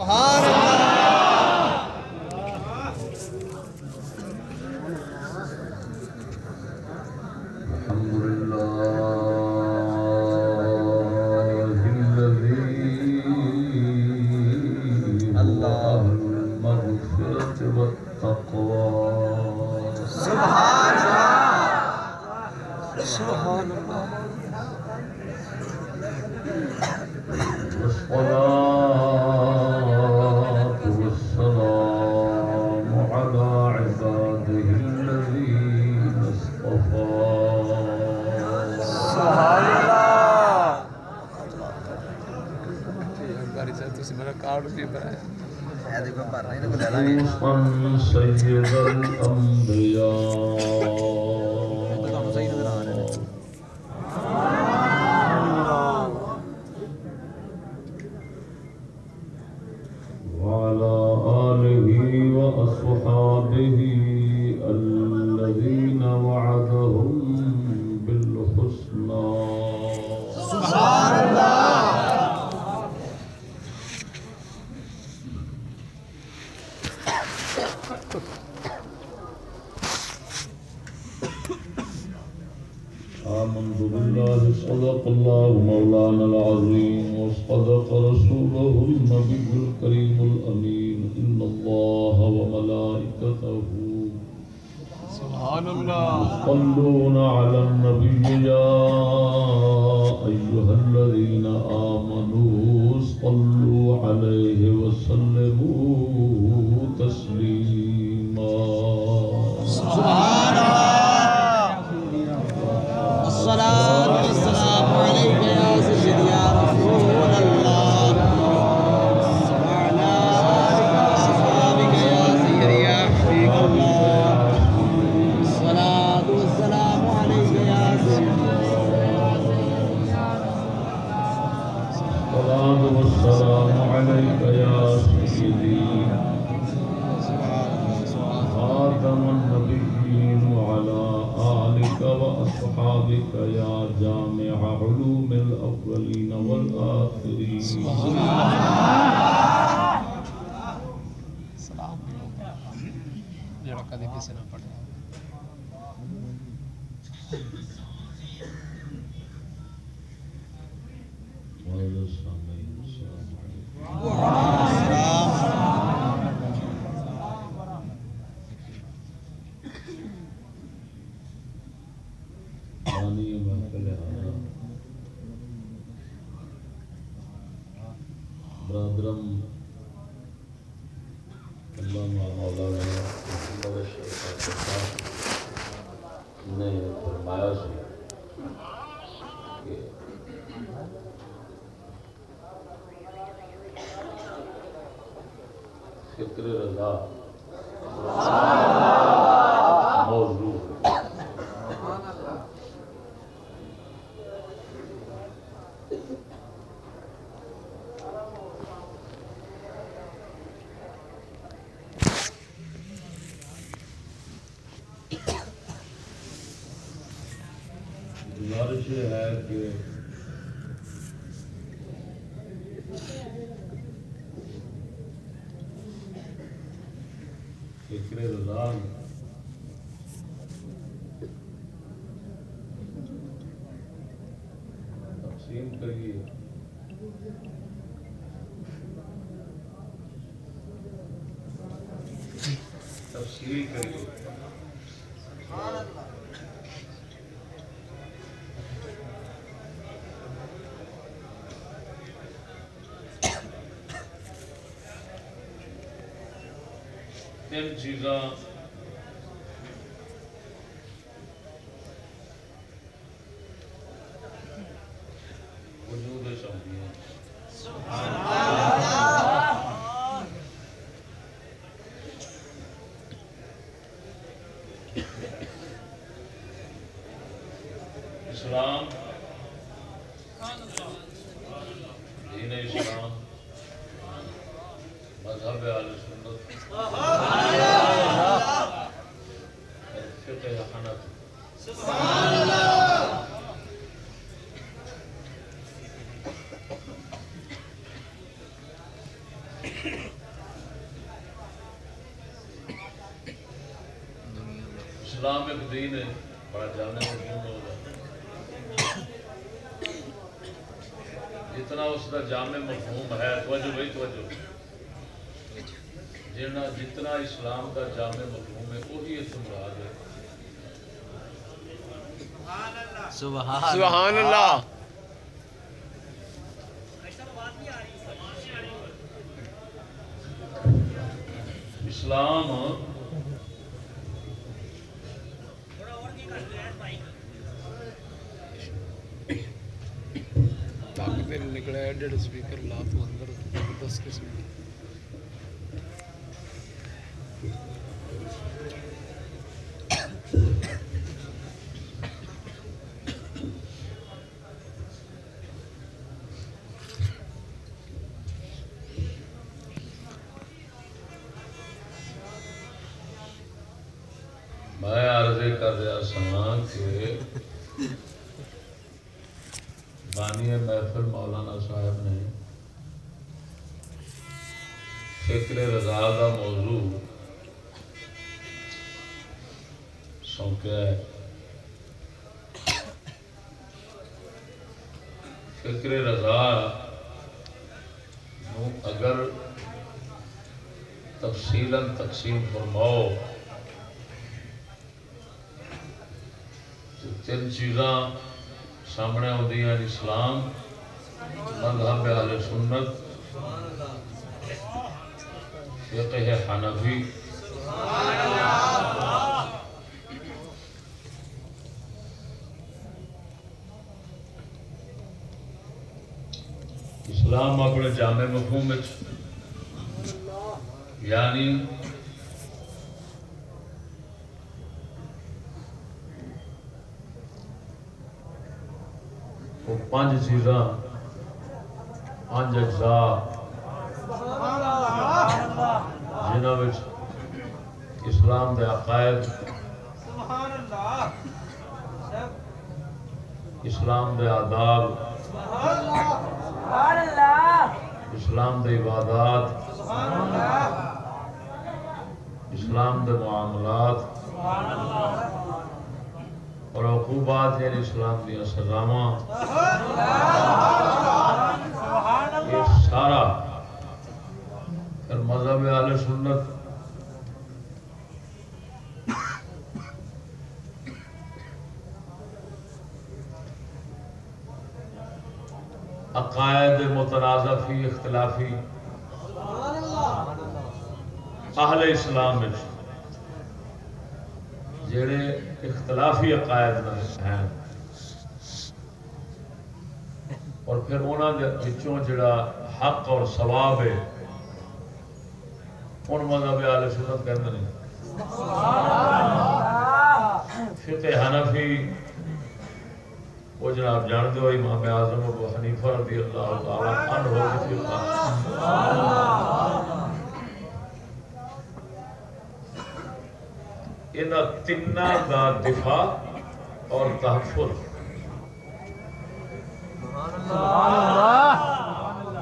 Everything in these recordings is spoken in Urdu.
الحمد فکر رضا موضوع ہے گزارش یہ ہے کہ فکر رضا تقسیم کریے تفصیل کریے تین چیزاں وجود چاہتی ہیں اسلام دین اسلام مذہب اہل سنت فقہ حنف اسلام ایک دین ہے بڑا جانے مضمون ہوگا جتنا اس کا جامع مفہوم ہے توجہ بھائی توجہ۔ جنا جتنا اسلام کا جامع مفہوم ہے وہی اس مراد ہے۔ سبحان سبحان اللہ اسلام طاقت نکلا ہے ڈیڑھ اسپیکر لا تو اندر دس قسم کی میں عرض کر رہا سا کہ بانی محفل مولانا صاحب نے فکر رضا کا موضوع سونپیا ہے فکر رضا اگر تفصیلا تقسیم فرماؤ تو تین چیزاں سامنے آدی ہیں اسلام، مذہب اہل سنت، فقہ حنفی اسلام اپنے جامع مفہوم یعنی وہ پانچ چیزاں پانچ اجزا جنہاں وچ اسلام دے عقائد اسلام دے آداب اسلام دے عبادات۔ اسلام دے معاملات۔ اور عقوبات یعنی اسلام دیا سزاواں۔ یہ سارا پھر مذہب اہل سنت عقائد فی اختلافی اہل اسلام جڑے اختلافی عقائد ہیں۔ اور پھر انہوں جڑا حق اور ثواب ہے ان مذہب اہل سنت نے۔ فقہ حنفی وہ جناب جانتے ہو، امام اعظم ابو حنیفہ رضی اللہ تعالی عنہ کی فقہ ان تین کا دفاع اور تحفظ۔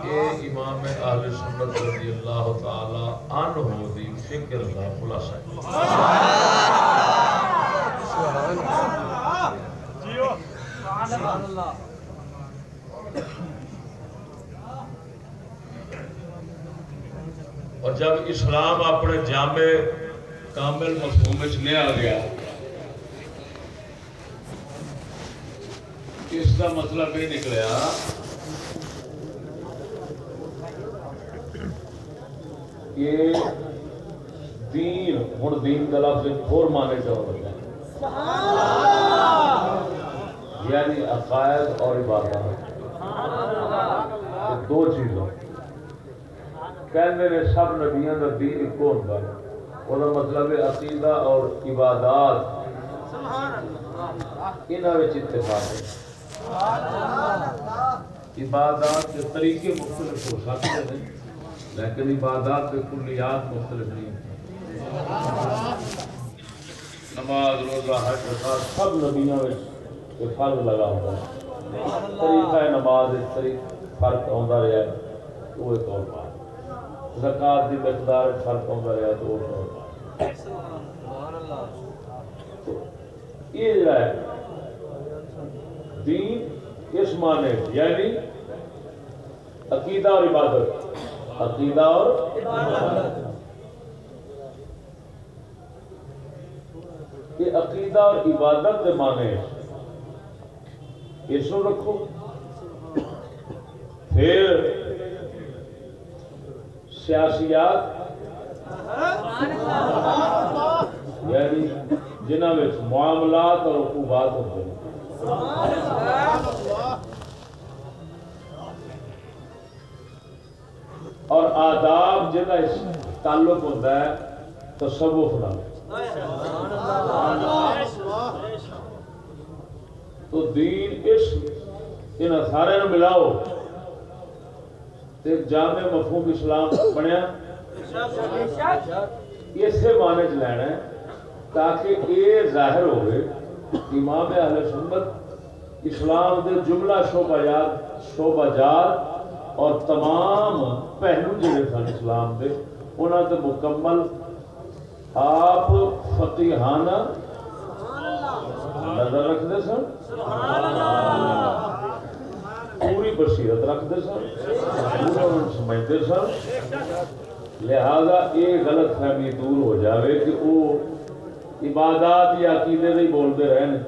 یہ امام اہل سنت رضی اللہ تعالی عنہ دی فکر کا خلاصہ ہے۔ سبحان اللہ اور جب اسلام اپنے جامع کامل مفہوم میں لیا گیا، اس کا مطلب یہ نکلیا کہ دین ہوں دین کا لفظ اور مانے جاؤ۔ لگا یعنی عقائد اور عبادات۔ یہ دو چیزوں کہنے نے سب نبیوں کا دین ایک ہوتا ہے۔ وہ مطلب ہے عقیدہ اور عبادات۔ انہوں اتفاق ہے۔ عبادات کے طریقے مختلف ہو سکتے ہیں، لیکن عبادات کے کلیات مختلف نہیں نماز، روزہ، حج سب نبیوں میں یہ فرق لگا ہوا ہے طریقہ نماز ایک طریق فرق آتا رہا ہے تو وہ ایک اور بات زکات کی مقدار فرق آتا رہا تو وہ ایک اور بات تو یہ جڑا ہے دین اس معنی یعنی عقیدہ اور عبادت عقیدہ اور یہ عقیدہ اور عبادت کے معنی اس رکھو۔ پھر سیاسیات۔ یعنی جنہوں میں معاملات اور حقوقات ہوتے ہیں۔ اور آداب جنہ تعلق ہوتا ہے، تصوف نال۔ تو دین اس ان سارے ملاؤ تے جامع مفہوم اسلام بنیا۔ اسے معنی چ لینا ہے تاکہ یہ ظاہر ہوئے امام اہل سنت اسلام دے جملہ شعبہ جات شعبہ جات اور تمام پہلو جڑے سن اسلام دے، انہاں تے مکمل آپ فقیہانہ نظر رکھتے سن؟ پوری بصیرت رکھتے سن؟ پورا سمجھتے سن؟ لہذا یہ غلط فہمی دور ہو جاوے کہ وہ عبادات یا عقیدے نہیں بولتے رہے ہیں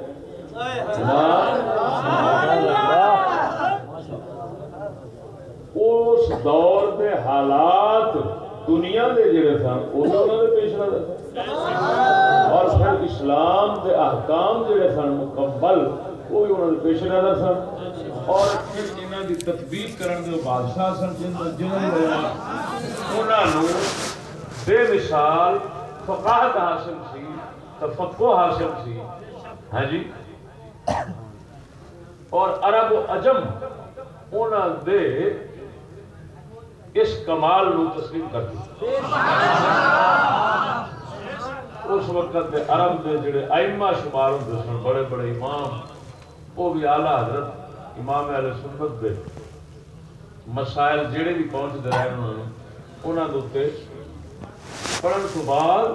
اس دور دے حالات دنیا دے جڑے سن انہوں نے پیش نظر اور پھر اسلام دے احکام جڑے سن، مکمل وہ بھی انہوں نے پیش نظر سن۔ اور پھر انہوں دی تطبیق کرن دے بادشاہ سن، جن جنہوں نے انہوں نے بے مثال فقاہت حاصل سی تفقہ حاصل سی ہاں جی؟ اور عرب و عجم انہوں دے اس کمال نو تسلیم کر دی۔ اس وقت دے عرب دے جڑے ائمہ شمار ہوندے سن، بڑے بڑے امام، وہ بھی اعلیٰ حضرت امام اہل سنت دے مسائل جڑے بھی پہنچتے رہے انہوں نے انہوں دے اتنے پڑھن تو بعد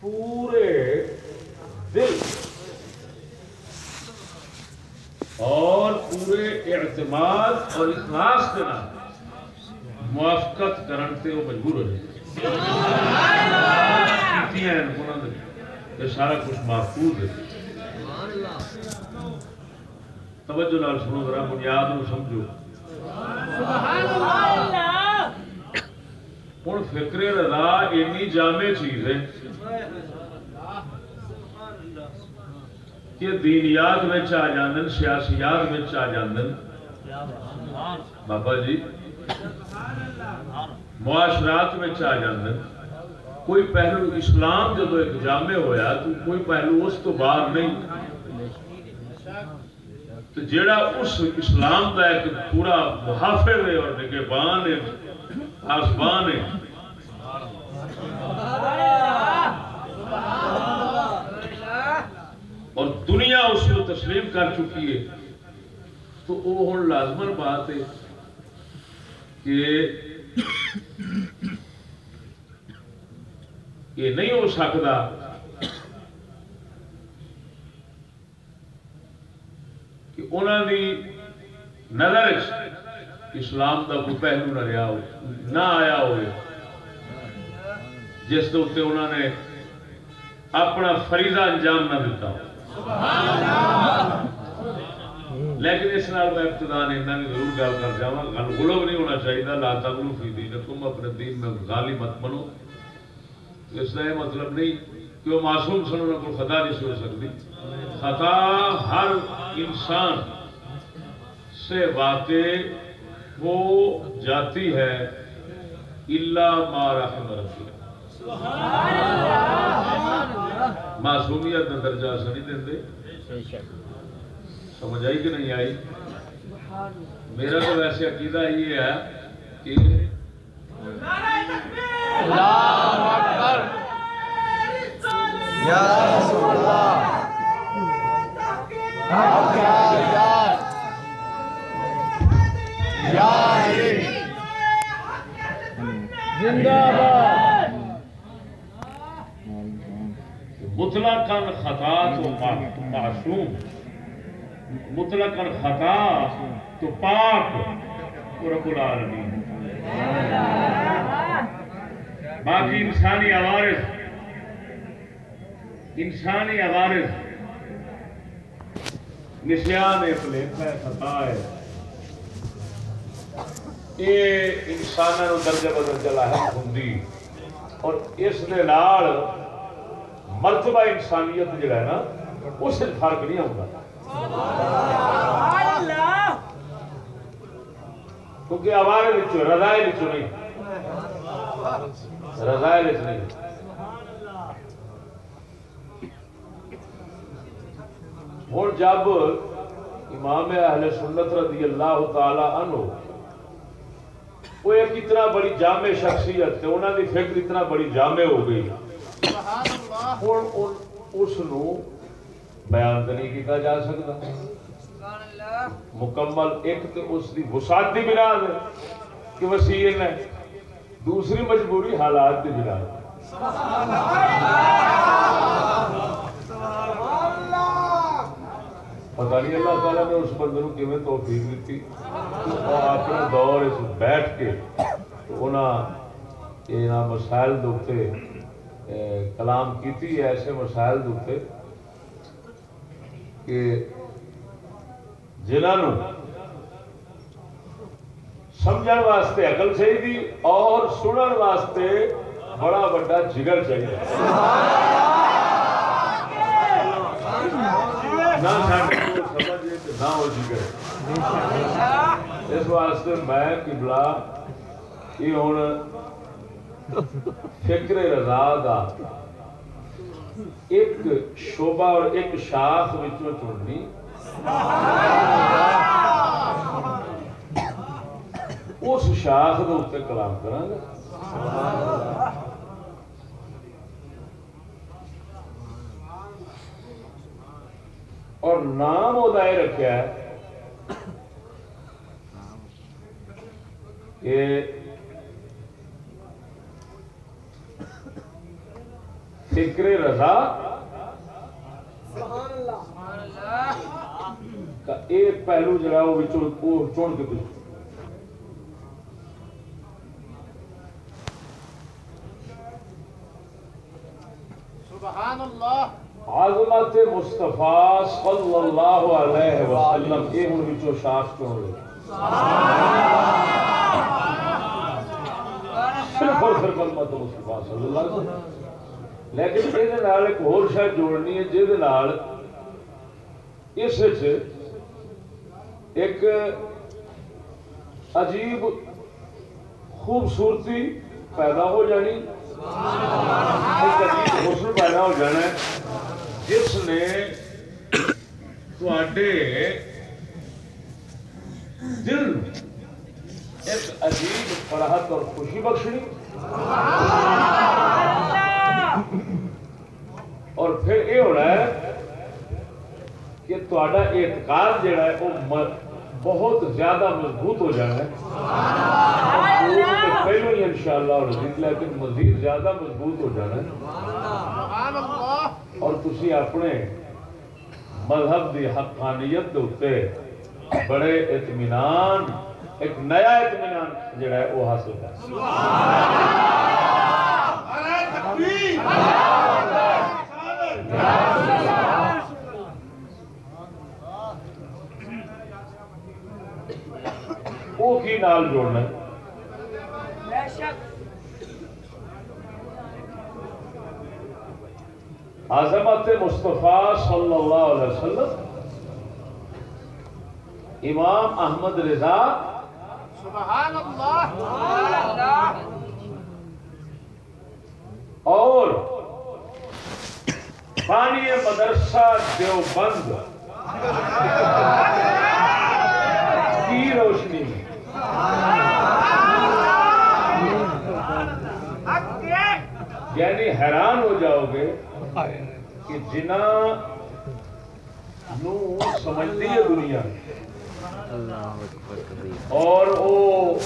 پورے دل اور پورے اعتماد اور اخلاص کے نام موافقت کرن تے وہ مجبور ہو جائے سارا کچھ محفوظ ہے۔ توجہ نال سنو ذرا بنیاد نو سمجھو۔ ہوں فکر رضا اینی جامع چیز ہے۔ کہ دینیات میں آ جاندن سیاسیات میں آ جاندن۔ بابا جی معاشرات میں آ جاندن۔ کوئی پہلو اسلام جدو ایک جامع ہویا تو کوئی پہلو اس تو باہر نہیں۔ تو جیڑا اس اسلام کا ایک پورا محافظ ہے اور نگہبان ہے، آسمان ہے اور دنیا اس کو تسلیم کر چکی ہے۔ تو وہ ہوں لازمن بات ہے کہ یہ نہیں ہو سکتا کہ انہوں نے نظر اسلام کا کوئی پہلو نہ رہا ہو نہ آیا ہوئے۔ جس کے اتنے انہوں نے اپنا فریضہ انجام نہ دیتا ہو۔ لیکن اس نال میں ابتدا نے اتنا بھی ضرور گل کر جاوا گل غلو نہیں ہونا چاہیے لا تغلو فی دین تم اپنے دین میں غالی مت بنو۔ اس کا یہ مطلب نہیں کہ وہ معصوم سن انہوں کو خطا نہیں سو سکتی۔ خطا ہر انسان سے واقع ہو جاتی ہے۔ اللہ ما رحم ربی معصومیت کا درجہ ایسا نہیں دیں سمجھ آئی کہ نہیں آئی؟ میرا تو ویسے عقیدہ یہ ہے کہ مطلقاً خطا تو پاک معصوم. مطلقاً خطا تو پاک رب العالمین. باقی انسانی عوارض انسانی عوارض نسیان ہے پلیت ہے، خطا ہے۔ یہ انسانوں درجے بدرجہ لاحق ہوندی۔ اور اس دے نال مرتبہ انسانیت جڑا ہے نا اس فرق نہیں ہوتا کیونکہ ہمارے وچوں رضائے وچوں نہیں رضائے وچ نہیں اور جب امام اہل سنت رضی اللہ تعالی عنہ وہ ایک اتنا بڑی جامع شخصیت انہوں دی فکر اتنا بڑی جامع ہو گئی ہوں اس بیان تو نہیں کیتا جا سکتا۔ مکمل ایک تو اس دی وسعت دی بنا ہے کہ وسیع ہے۔ دوسری مجبوری حالات دی بنا ہے۔ پتہ نہیں اللہ تعالیٰ نے اس بندے کو کیویں توفیق دیتی۔ اور اپنے دور اس بیٹھ کے تو انہاں مسائل دے کلام کیتی ہے ایسے مسائل دے کہ جنہوں سمجھن واسطے عقل چاہیے اور سنن واسطے بڑا بڑا جگر چاہیے نہ نہ ہو جگر۔ اس واسطے میں قبلہ یہ ہوں فکر رضا دا۔ ایک شعبہ اور ایک شاخ وچوں چننی اس شاخ کے اتنے کلام کریں گے اور نام وہ رکھا ہے کہ فکر رضا کا ایک پہلو جڑا وہ چن کے کچھ سبحان اللہ۔ عظمت مصطفیٰ صلی اللہ علیہ وسلم یہ ہوں بچوں شاخ چن لے صرف اور صرف عظمت مصطفیٰ صلی اللہ علیہ وسلم۔ لیکن یہ ایک اور شاید جوڑنی ہے جہد اس ایک عجیب خوبصورتی پیدا ہو جانی ایک عجیب حسن پیدا ہو جانا ہے جس نے تھوڑے دل ایک عجیب فرحت اور خوشی بخشنی اور پھر یہ ہونا ہے کہ تھوڑا اعتقاد جڑا ہے وہ بہت زیادہ مضبوط ہو جانا ہے۔ پہلو ہی انشاءاللہ اور رزق لیکن مزید زیادہ مضبوط ہو جانا ہے۔ سبحان اللہ اور تسی اپنے مذہب دی حقانیت دے اوتے بڑے اطمینان ایک نیا اطمینان جڑا ہے وہ حاصل کر کی نال جوڑنا ہے عظمت مصطفیٰ صلی اللہ علیہ وسلم امام احمد رضا سبحان اللہ اور بانی مدرسہ دیوبند کی روشنی میں یعنی حیران ہو جاؤ گے کہ نو سمجھتی ہے دنیا اور وہ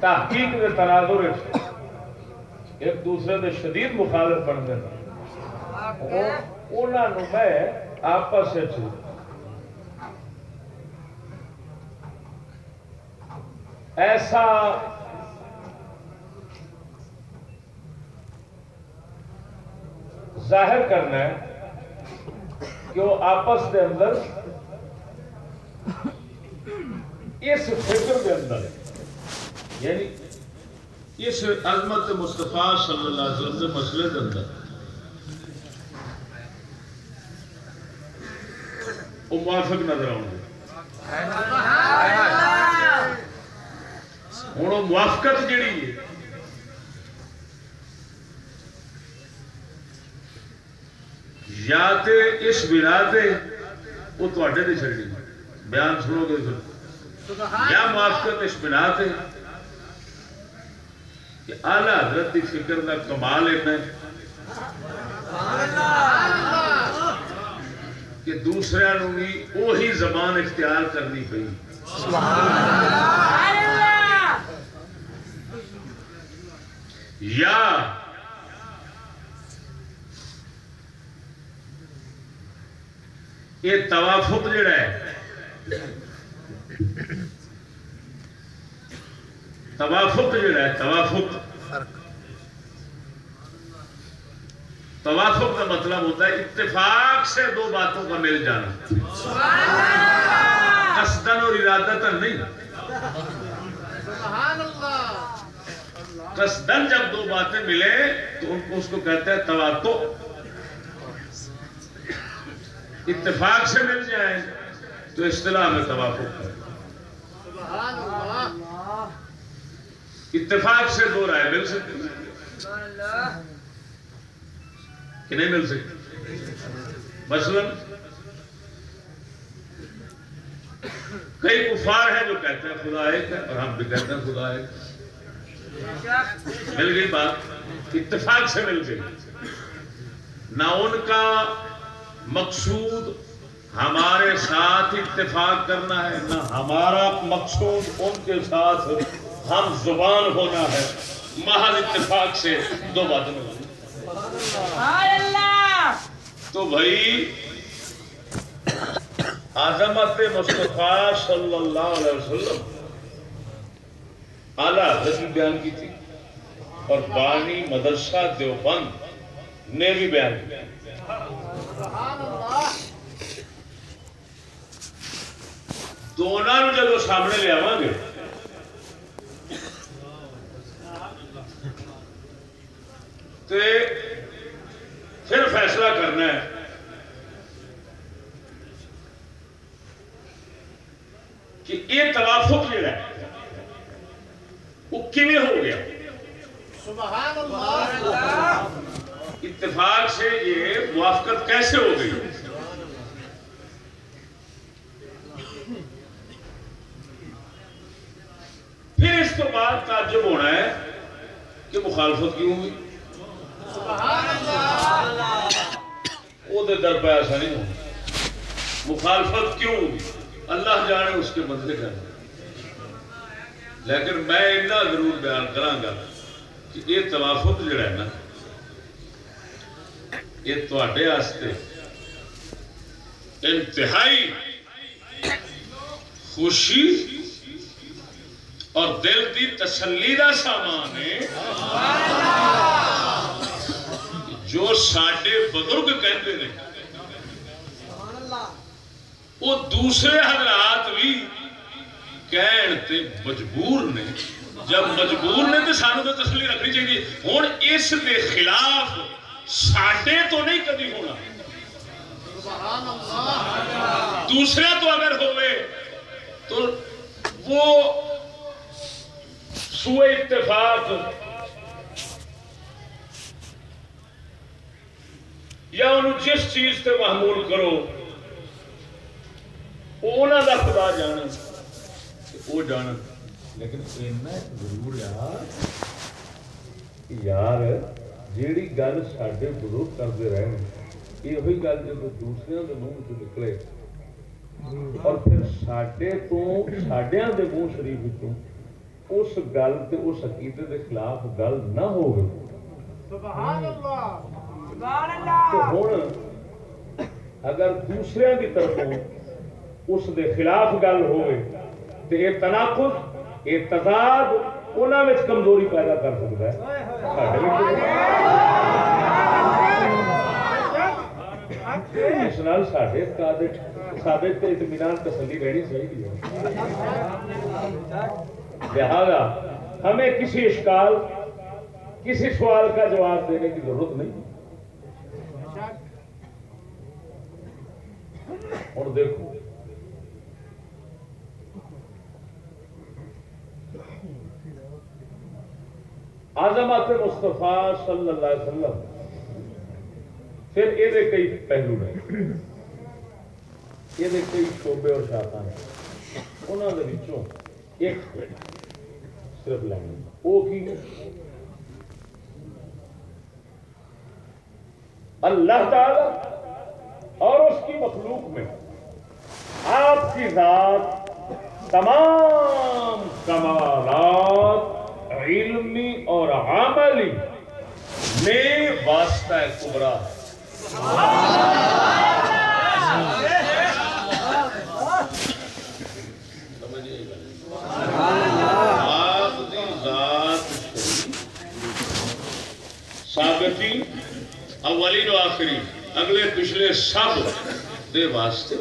تحقیق کے تناظر ایک دوسرے کے شدید مخالف بنتے ہیں انہوں میں آپس ایسا ظاہر کرنا ہے کہ وہ آپس کے اندر اس فکر کے اندر یعنی اس عظمت مصطفیٰ صلی اللہ علیہ وسلم کے مسئلے کے اندر۔ وہ موافق نظر آؤں گے۔ ہوں موافقت جیڑی ہے یا تے اس بنا تے وہ تے نہیں چڑی بیان سنو گے پھر یا موافقت اس بنا تے۔ کہ آلہ حضرت کی فکر کا کمال ہے کہ دوسرے بھی وہی زبان اختیار کرنی پئی۔ یا یہ توافق جڑا ہے توافق جڑا ہے توافق۔ توافق کا مطلب ہوتا ہے اتفاق سے دو باتوں کا مل جانا۔ قصدن اور ارادتن نہیں۔ قصدن جب دو باتیں ملے تو ان کو اس کو کہتے ہیں تواتو۔ اتفاق سے مل جائیں تو اصطلاح میں توافق ہے سبحان اللہ اتفاق سے دو رائے مل سکتی ہیں۔ کہ نہیں مل سکتی؟ مثلا کئی کفار ہیں جو کہتے ہیں خدا ایک ہے اور ہم بھی کہتے ہیں خدا ایک۔ ہے مل گئی بات۔ اتفاق سے مل گئی۔ نہ ان کا مقصود ہمارے ساتھ اتفاق کرنا ہے نہ ہمارا مقصود ان کے ساتھ ہم زبان ہونا ہے۔ محض اتفاق سے دو مل تو بھائی عظمت مصطفیٰ صلی اللہ علیہ وسلم اعلیٰ حضرت بھی بیان کی تھی اور بانی مدرسہ دیوبند نے بھی بیان کیا۔ اللہ دونوں جب سامنے لے آواں گے تے پھر فیصلہ کرنا ہے کہ یہ توافق جڑا ہے وہ کیویں ہو گیا سبحان اللہ اتفاق سے یہ موافقت کیسے ہو گئی؟ پھر اس کو بعد تعجب ہونا ہے کہ مخالفت کیوں ہوئی؟ وہ در پہ ایسا نہیں ہونا۔ مخالفت کیوں ہوئی؟ اللہ جانے اس کے بدلے کر لیکن میں اتنا ضرور بیان کراں گا کہ یہ توافق جڑا ہے نا یہ تواڈے واسطے انتہائی خوشی اور دل کی تسلی کا سامان ہے۔ جو ساڈے بزرگ کہتے ہیں وہ دوسرے حضرات بھی کہن تے مجبور نے۔ جب مجبور نے تو سانو تو تسلی رکھنی چاہیے۔ ہوں اس کے خلاف ساڈے تو نہیں کبھی ہونا۔ سبحان دوسرا تو اگر ہوئے تو وہ سوئے اتفاق یا انہوں جس چیز سے محمول کرو، وہ انہوں دا خدا جانا وہ جانا لیکن اتنا ضرور یار کہ یار جیڑی گل سڈے بزرگ کرتے رہے یہ وہی گل جب دوسرے کے منہ چ نکلے اور پھر سڈے تو سڈیا کے منہ شریف چوں اس گل تے اس عقیدے کے خلاف گل نہ ہوگی سبحان اللہ تو ہوں اگر دوسرے کی طرفوں اس دے خلاف گل ہوئے تو یہ تناقض یہ تضاد انہوں میں کمزوری پیدا کر سکتا ہے۔ اس نال تے اطمینان تسلی رہنی چاہیے لہذا ہمیں کسی اشکال کسی سوال کا جواب دینے کی ضرورت نہیں اور دیکھو آزمات مصطفیٰ صلی اللہ علیہ وسلم۔ پھر یہ کئی پہلو نے یہ کئی شعبے اور شاخا نے انہوں کے وچوں ایک صرف لینی وہ کی اللہ تعالی اور اس کی مخلوق میں آپ کی ذات تمام کمالات علمی اور عملی میں واسطہ کبرا۔ ہے آپ اولین و آخری، اگلے پچھلے سب دے واسطے۔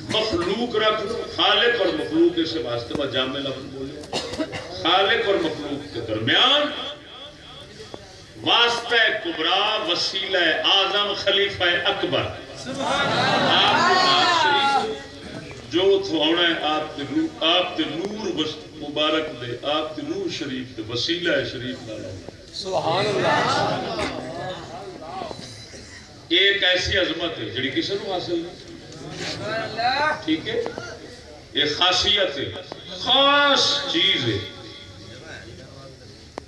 مخلوق رکھ خالق اور مخلوق کے واسطے میں جامع لفظ بولے۔ خالق اور مخلوق کے درمیان واسطہ کبرا وسیلہ اعظم خلیفہ اکبر۔ جو اتو آنا ہے آپ کے روح آپ کے نور مبارک دے۔ آپ کے نور شریف دے۔ وسیلہ شریف آنا سبحان اللہ ایک ایسی عظمت ہے جڑی کسی کو حاصل نہیں۔ ٹھیک ہے؟ یہ خاصیت ہے۔ خاص چیز ہے۔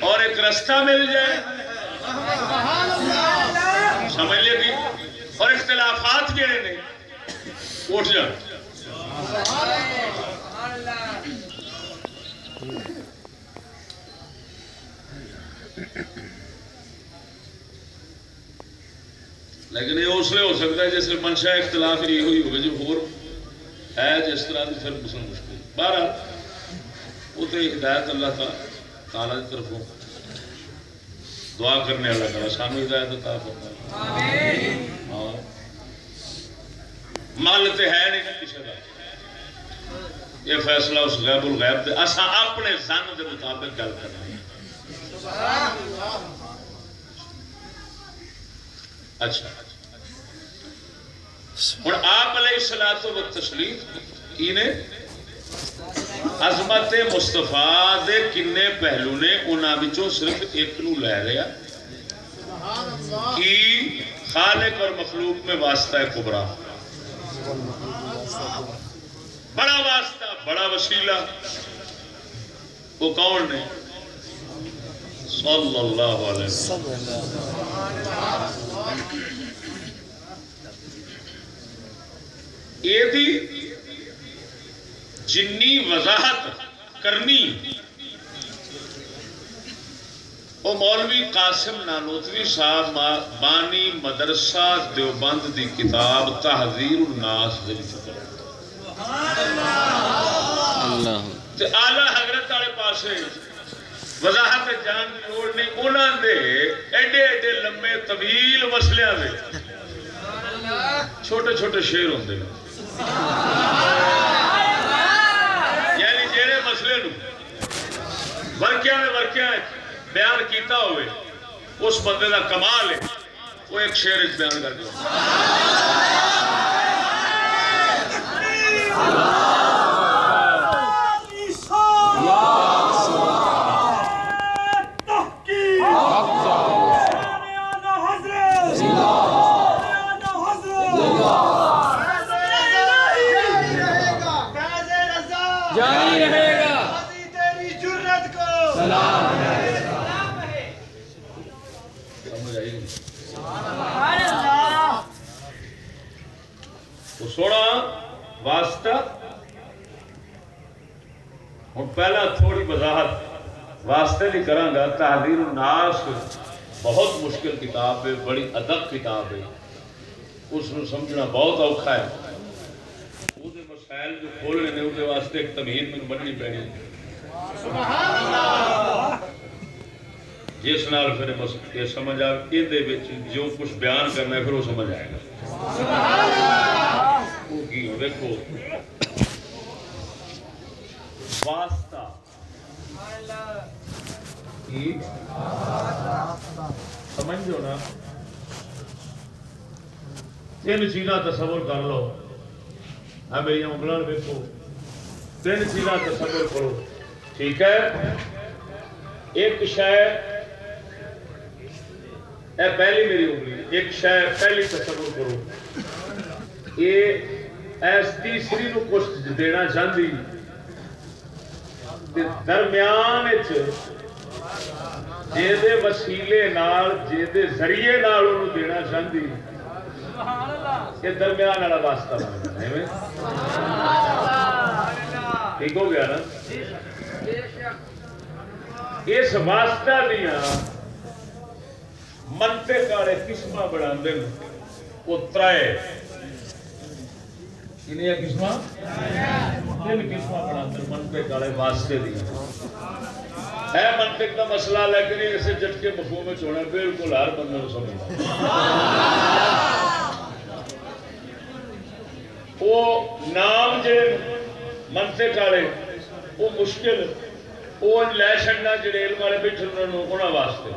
اور ایک رستہ مل جائے۔ سمجھ لے گی اور اختلافات جڑے نے اٹھ جان لیکن یہ اس لیے ہو سکتا ہے جس منشا اختلاف یہ ہوئی ہوگی جی، جو ہور ہے جس طرح پھر مسلم مشکل۔ بہرحال، وہ تو ہدایت اللہ تعالی۔ تعالیٰ کی طرفوں دعا کرنے والا کرا سانو ہدایت عطا فرما ہاں مل تو ہے نہیں کسی کا۔ یہ فیصلہ اس غیب الغیب دے۔ اسا اپنے زن دے مطابق گل کرنا ہے اچھا۔ ہوں آپ علیہ السلام و تسلیم کی نے؟ عظمت مستفا دے کنے پہلو نے انہوں صرف ایک نو لے لیا۔ کی خالق اور مخلوق میں واسطہ ہے کبرا۔ بڑا واسطہ، بڑا وسیلہ۔ وہ کون نے صلی اللہ علیہ وسلم۔ یہ جنی وضاحت کرنی۔ وہ مولوی قاسم نانوتوی صاحب بانی مدرسہ دیوبند دی کتاب تحذیر الناس دے اللہ۔ تے اعلی حضرت والے پاسے وضاحت جان کی لوڑ نہیں انہوں دے ایڈے ایڈے لمبے طویل مسلیاں دے۔ چھوٹے چھوٹے شیر ہوندے جہے مسئلے نو ورکیاں نے ورکیاں بیان کیتا ہوئے، اس بندے دا کمال ہے، وہ ایک شعر بیان کر دیا۔ ہوں پہلا تھوڑی وضاحت واسطے نہیں کروں گا تحریر الناس بہت مشکل کتاب ہے بڑی ادب کتاب ہے۔ اس کو سمجھنا بہت اوکھا ہے۔ وہ مسائل جو کھولنے نے وہ واسطے ایک تمہید میں بننی پینی جس نال پھر یہ سمجھ آ جو کچھ بیان کرنا ہے پھر وہ سمجھ آئے گا۔ وہ کی دیکھو۔ واسطہ کی سمجھ جو نا تین چیزاں تصور کر لو ہاں میری انگلوں دیکھو تین چیزاں تصور کرو ٹھیک ہے ایک شاید اے پہلی میری انگلی ایک شاید پہلی تصور کرو یہ ایس تیسری نو کچھ دینا چاہتی درمیان جے وسیلے نال جے ذریعے نال انہوں دینا چاہتی یہ درمیان والا واسطہ ٹھیک ہو گیا نا اس واسطہ دیا منطق والے قسم بنا وہ ترائے کنیا قسم تین قسم بنا منطق والے واسطے دیا ہے منطق کا مسئلہ، لیکن اسے جٹ کے مفہوم میں ہونا بالکل ہر بندے کو سمجھنا۔ وہ نام جے منطق والے، وہ مشکل۔ وہ لے چڑنا جڑے علم والے بیٹھے انہوں واسطے۔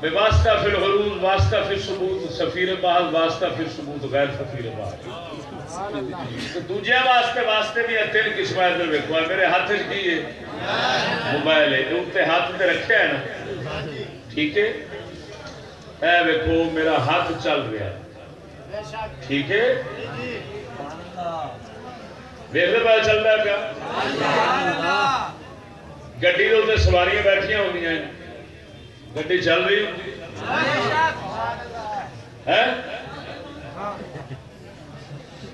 بے واسطہ پھر حروز واسطہ پھر ثبوت، سفیر بعض واسطہ پھر ثبوت، غیر سفیر بعض دوجے واسطے واسطے بھی تین قسم ادھر ویکو میرے ہاتھ چ کی ہے؟ موبائل ہے۔ اتنے ہاتھ تے رکھا ہے نا۔ ٹھیک ہے؟ اے ویکو میرا ہاتھ چل رہا ہے۔ ٹھیک ہے؟ جی ویسے پتا چل رہا ہے پیا گڈی دے سواریاں بیٹھیا ہوتی ہیں۔ گڈی چل رہی؟ ہوتی ہے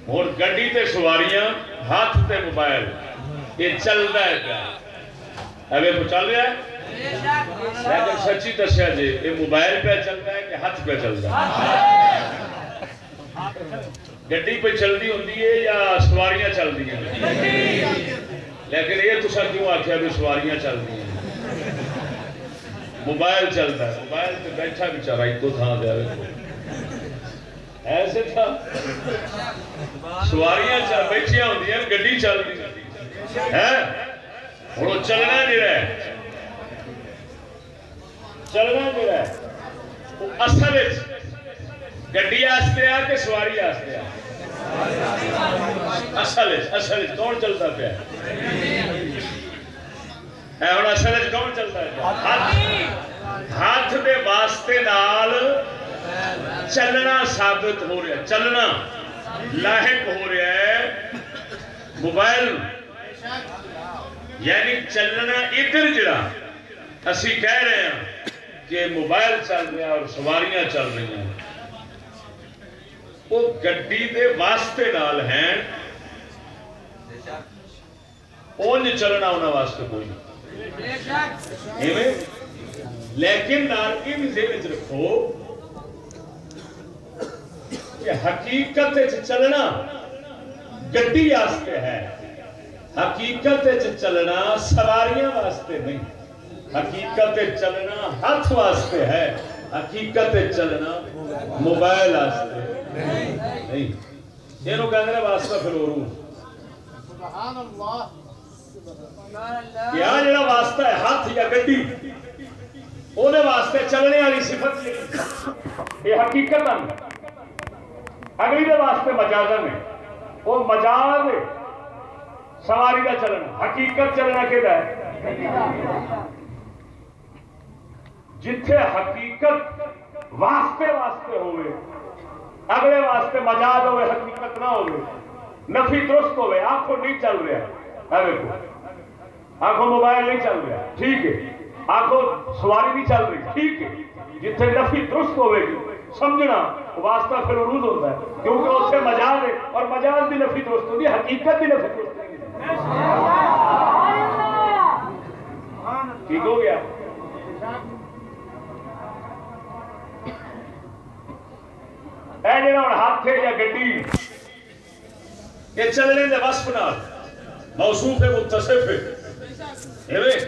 اور گڈی تے سواریاں ہاتھ تے موبائل یہ چلتا ہے ابھی چل رہا ہے لیکن سچی دسیا جی یہ موبائل پہ چلتا ہے کہ ہاتھ پہ چلتا ہے گڈی پہ چلتی ہوتی ہے یا سواریاں چلتی ہیں لیکن یہ تو سر کیوں آخیا بھی سواریاں چلتی ہیں موبائل چلتا ہے موبائل پہ بیٹھا بچارا ایک تو تھان دیا ایسے تھا سواریاں چل بیٹھیا ہوتی ہیں گڈی چلتی ہے ہوں وہ چلنا جڑا ہے چلنا جڑا ہے وہ اصل گڈی آستے آ کہ سواری آستے آ اصل اصل کون چلتا پیا ہے ہوں اصل کون چلتا ہے ہاتھ ہاتھ دے واسطے نال چلنا ثابت ہو رہا ہے، چلنا لاحق ہو رہا ہے۔ موبائل یعنی چلنا ادھر جڑا۔ اسی کہہ رہے ہیں کہ موبائل چل رہا اور سواریاں چل رہی ہیں۔ وہ گڈی دے واسطے نال ہیں۔ اونج چلنا انہاں واسطے کوئی نہیں۔ لیکن نال یہ بھی ذہن رکھو کہ حقیقت چلنا گڈی واسطے ہے۔ حقیقت چلنا سواریاں واسطے نہیں۔ حقیقت چلنا ہاتھ واسطے ہے۔ حقیقت چلنا موبائل واسطے نہیں۔ یہ کہتے ہیں واسطہ پھر اور سبحان اللہ کیا جڑا واسطہ ہے، ہاتھ یا گڈی وہ واسطے چلنے والی صفت یہ حقیقت ہے اگلی دے واسطے مجازن ہے۔ وہ مجاز سواری کا چلنا حقیقت چلنا کہ جتھے حقیقت واسطے واسطے ہوئے، اگلے واسطے مجاز ہوئے، حقیقت نہ ہوئے، نفی درست ہوئے، آنکھوں نہیں چل رہا۔ ہے آنکھوں موبائل نہیں چل رہا۔ ٹھیک ہے، آنکھوں سواری نہیں چل رہی۔ ٹھیک ہے، جتھے نفی درست ہوئے گی۔ سمجھنا، واسطہ پھر عروض ہوتا ہے، کیونکہ اس سے مجاز ہے، اور مجاز بھی نفی درست ہوتی ہے، حقیقت بھی نفی درست ٹھیک ہو گیا؟ اے جڑا ہن ہاتھ ہے یا گڈی؟ یہ چلنے دے وصف نال موصوف ہے، متصف ہے۔ ایویں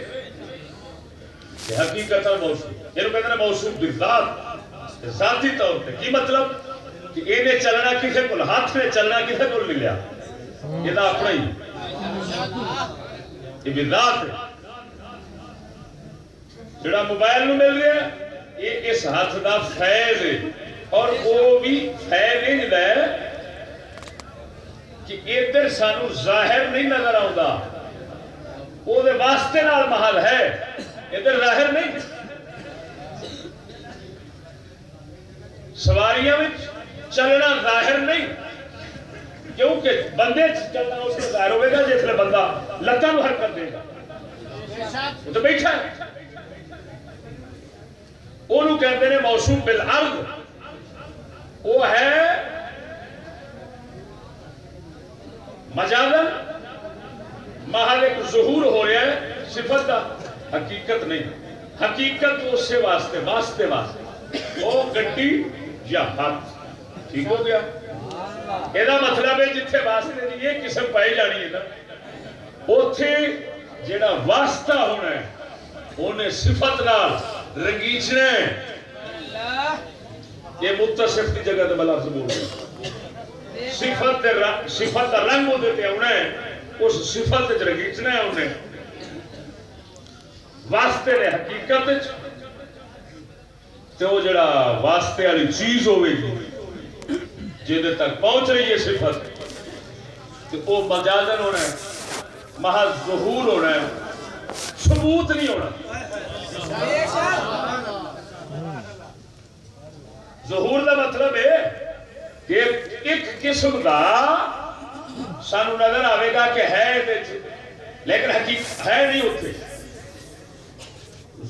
یہ حقیقت موصوف۔ یہ کہتے ہیں موصوف بالذات ذاتی طور پہ۔ کی مطلب؟ کہ یہ چلنا کسے کو ہاتھ میں چلنا کسے کو ملیا یہ تو اپنا ہی۔ یہ بالذات ہے۔ جڑا موبائل نو مل رہا ہے، یہ اس ہاتھ دا فیض ہے۔ اور وہ بھی فیض انج دا ہے کہ ادھر سانو ظاہر نہیں نظر آتا وہ دے واسطے نال محل ہے۔ ادھر ظاہر نہیں۔ سواریاں میں چلنا ظاہر نہیں، کیونکہ بندے چلنا اس میں ظاہر ہوئے گا، جس میں بندہ لتاں نو حرکت دے گا۔ وہ تو بیٹھا ہے۔ انہوں کہتے ہیں موسوم بالعرض، وہ ہے مجازن محل ایک ظہور ہو رہا ہے، صفت دا حقیقت نہیں۔ حقیقت اس سے واسطے واسطے واسطے۔ وہ گڈی یا ہاتھ ٹھیک ہو گیا یہ مطلب ہے جتھے واسطے دی یہ قسم پائی جانی ہے نا اوتھے جڑا واسطہ ہونا ہے انہیں صفت نال رنگیچنا ہے یہ متصف کی جگہ تے بلا سبول ہے صفت دے رنگ صفت دا رنگ وہ دیتے ہونا ہے اس صفت رنگیچنا ہے انہیں واسطے نے حقیقت وچ تے وہ جڑا واسطے والی چیز ہوے گی جہدے تک پہنچ رہی ہے صفت تے وہ مجازن ہونا ہے محض ظہور ہونا ہے ثبوت نہیں ہونا ظہور کا مطلب ہے کہ ایک قسم کا سانو نظر آئے گا کہ ہے لیکن حقیقت ہے نہیں اتنے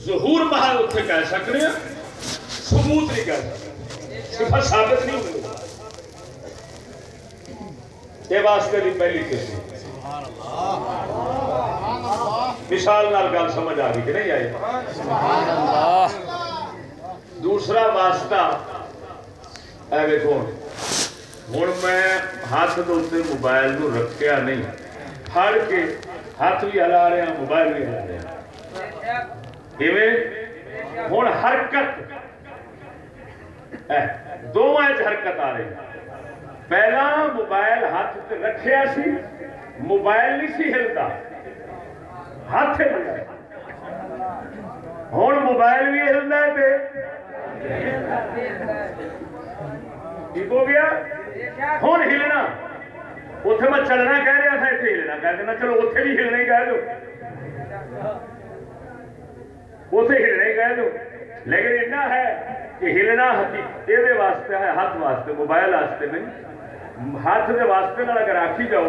ظہور محل اتنے کہہ سکتے ہیں ثبوت نہیں کہہ سکتے صفت ثابت نہیں ہوگی یہ واسطے کی پہلی قسم مثال نال گل سمجھ آ گئی کہ نہیں آئی دوسرا واسطہ اے دیکھو ہوں میں ہاتھ دے اتنے موبائل نو رکھیا نہیں پھڑ کے ہاتھ بھی ہلا رہا موبائل بھی ہلا رہا ایویں ہوں حرکت دونوں حرکت آ رہی پہلا موبائل ہاتھ تے رکھیا سی موبائل نہیں سی ہلتا ہاتھ ہوں موبائل بھی ہلدا ہے ٹھیک ہو گیا ہوں ہلنا اتنے میں چلنا کہہ رہا تھا اتنے ہلنا کہہ دینا چلو اتنے بھی ہلنا ہی کہہ دو اتنے ہلنا ہی کہہ دو لیکن اتنا ہے کہ ہلنا یہ واسطے ہے، ہاتھ واسطے، موبائل واسطے نہیں ہاتھ کے واسطے نال اگر آخی جاؤ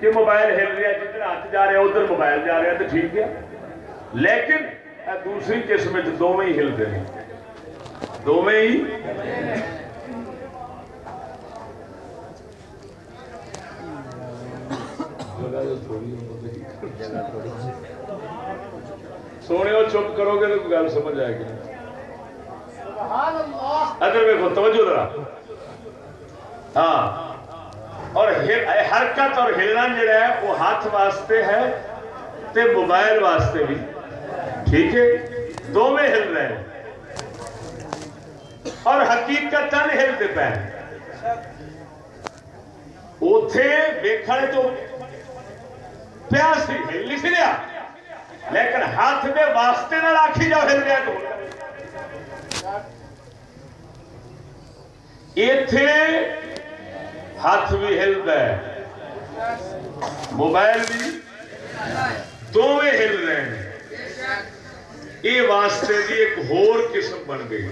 کہ موبائل ہل رہا جدھر ہاتھ جا رہا ادھر موبائل جا رہا تو ٹھیک ہے۔ لیکن دوسری قسم دونوں ہی ہلتے ہیں۔ دونوں ہی۔ جگہ تھوڑی سونے چپ کرو گے تو گل سمجھ آئے گی۔ سبحان ادھر دیکھو توجہ ذرا۔ ہاں۔ اور حرکت اور ہلنا جڑا ہے، وہ ہاتھ واسطے ہے تے موبائل واسطے بھی۔ ٹھیک ہے؟ دونوں ہل رہے ہیں۔ اور حقیقت تن ہلتے پے اتے ویکھنے تو پیاس ہل نہیں سی رہا لیکن ہاتھ دے واسطے نال آکھی جاؤ ہل تو۔ ایتھے ہاتھ بھی ہلتا ہے۔ موبائل بھی دونوں ہل رہے ہیں۔ یہ واسطے کی ایک ہور قسم بن گئی۔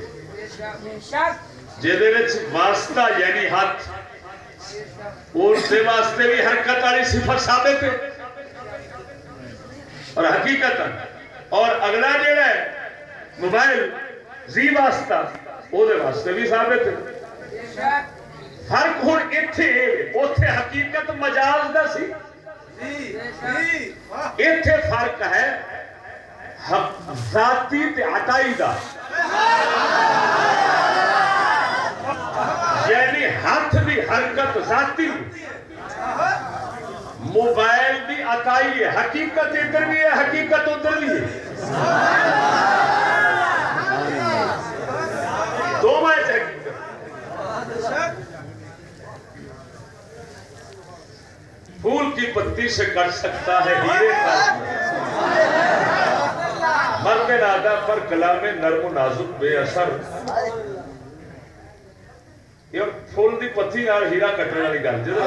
جہد واسطہ یعنی ہاتھ۔ اس واسطے بھی حرکت والی صفت ثابت ہے۔ اور حقیقت اور اگلا جڑا ہے، موبائل، زی واسطہ وہ واسطے بھی ثابت ہے۔ فرق ہوں اتھے اتھے حقیقت مجاز دا سی۔ اتھے فرق ہے ذاتی تے عطائی دا۔ یعنی ہاتھ دی حرکت ذاتی۔ موبائل بھی عطائی ہے، حقیقت ادھر بھی ہے، حقیقت ادھر بھی ہے۔ دو میچ حقیقت پھول کی پتی سے کر سکتا ہے ہیرے کا۔ مرد نادا پر کلام نرم و نازک بے اثر۔ یہ فل دی پتھی نال ہیرا کٹنے والی گل جدو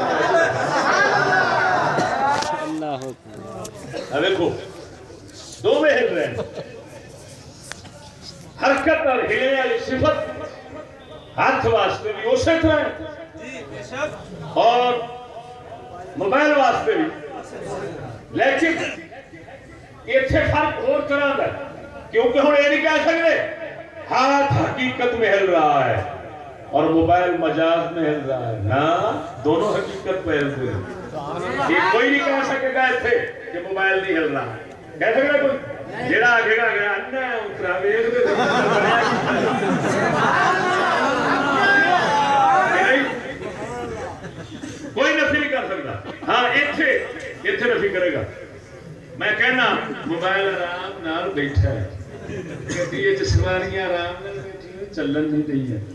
دیکھو دو میں ہل رہے ہیں حرکت اور ہلنے والی صفت ہاتھ واسطے بھی اسی طرح ہے اور موبائل واسطے بھی لیکن اتنے فرق اور طرح کا کیونکہ ہوں یہ نہیں کہہ سکتے ہاتھ حقیقت میں ہل رہا ہے اور موبائل مجاز میں ہل رہا ہے۔ نا دونوں حقیقت پہ ہلتے ہے۔ یہ کوئی نہیں کہہ سکے گا ایسے کہ موبائل نہیں ہل رہا۔ ہے کہہ گا کوئی؟ جڑا آگے گا گیا نا اترا ویگ دے کوئی نفی نہیں کر سکتا۔ ہاں ایتھے ایتھے نفی کرے گا۔ میں کہنا، موبائل آرام نال بیٹھا ہے۔ گڈی وچ سواریاں آرام نال بیٹھی چلن نہیں رہی ہے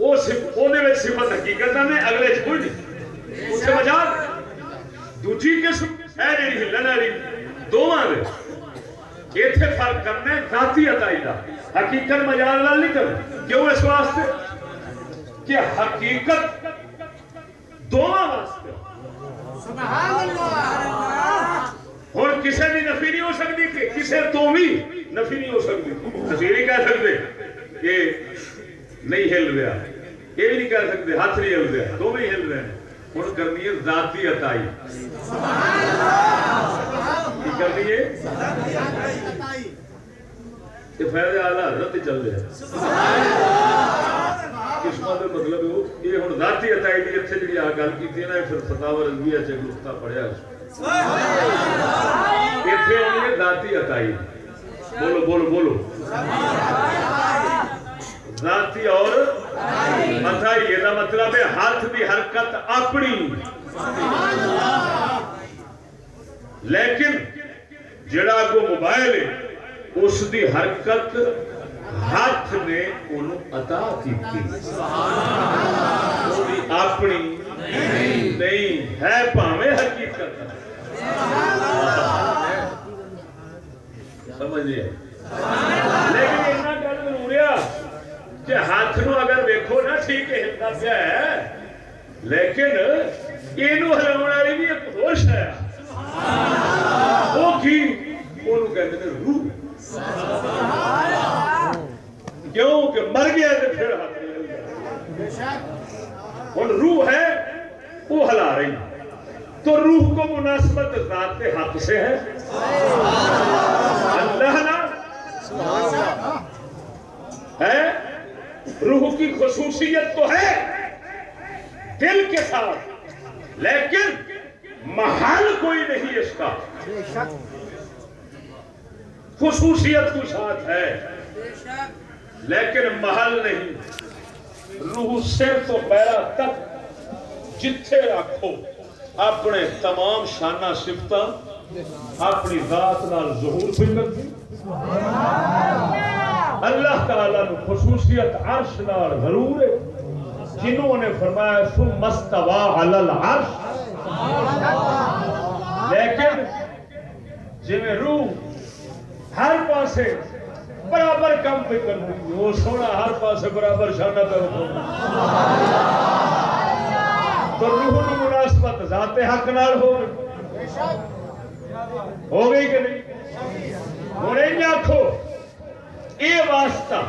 وہ صفت حقیقت نے اگلے کوئی نہیں اس سے مجال دوجی قسم، ہے جی ہلن والی۔ دونوں دے ایتھے فرق کرنا ذاتی عطائی دا۔ حقیقت مجال نال نہیں کرنا۔ کیوں اس واسطے؟ کہ حقیقت دونوں واسطے۔ سبحان اللہ اور کسے بھی نفی نہیں ہو سکتی کہ کسے تو بھی نفی نہیں ہو سکتی تصویری کہہ سکتے کہ نہیں ہل رہا۔ ہے یہ بھی نہیں کہہ سکتے ہاتھ نہیں ہل رہے دونوں ہی ہل رہے ہیں۔ ہوں کرنی ہے ذاتی عطائی۔ کی کرنی ہے یہ فیض اعلی حضرت چل رہا ہے قسمت کا مطلب ہو یہ ہوں ذاتی عطائی دی اتنے جی آ گل کی نا پھر فتاوا رضویہ چ نقطہ پڑھیا اتنے ہونی ہے ذاتی عطائی۔ بولو بولو بولو۔ ذاتی اور متائی یہ مطلب ہے ہاتھ دی حرکت اپنی لیکن جڑا کو موبائل ہے اس دی حرکت ہاتھ نے انہوں عطا کی تھی اپنی نہیں ہے پاوے حقیقت سمجھے لیکن اتنا گل ضرور کہ ہاتھ نو اگر ویکھو نا، ٹھیک ہے ہلدا پیا ہے۔ لیکن اینو ہلاون بھی ایک ہوش ہے۔ وہ کی؟ اونوں کہندے روح۔ کیوں؟ کہ مر گیا تے پھر ہاتھ بے روح ہے، وہ ہلا رہی۔ تو روح کو مناسبت ذات کے ہاتھ سے ہے۔ اللہ نا۔ ہے؟ روح کی خصوصیت تو ہے دل کے ساتھ، لیکن محل کوئی نہیں اس کا۔ خصوصیت کے ساتھ ہے، لیکن محل نہیں۔ روح سر تو پیرا تک جتھے رکھو، اپنے تمام شانہ سفت اپنی ذات نال ظہور پہ کرتی اللہ تعالیٰ نے خصوصیت عرش نال ضرور ہے، جنہوں نے فرمایا سم مستوا علی العرش لیکن جو روح ہر پاسے برابر کم پہ کر کرنی وہ سونا ہر پاسے برابر شانہ پہ ہونا تو روح نو مناسبت ذات حق نال ہو گئی۔ ہو گئی کہ نہیں؟ ہوں یہ آخو یہ واسطہ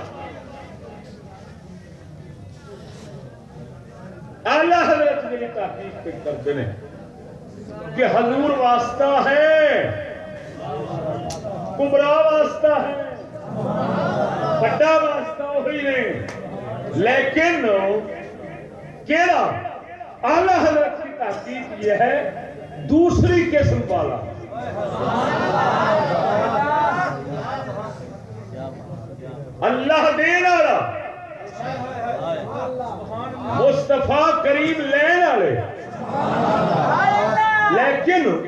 اعلی حضرت میری تحقیق پہ کرتے ہیں کہ حضور واسطہ ہے کمرا واسطہ ہے بڑا واسطہ وہی نہیں لیکن کیڑا اعلی حضرت کی تحقیق یہ ہے دوسری قسم والا اللہ دین والا مستفا کریم لین والے۔ لیکن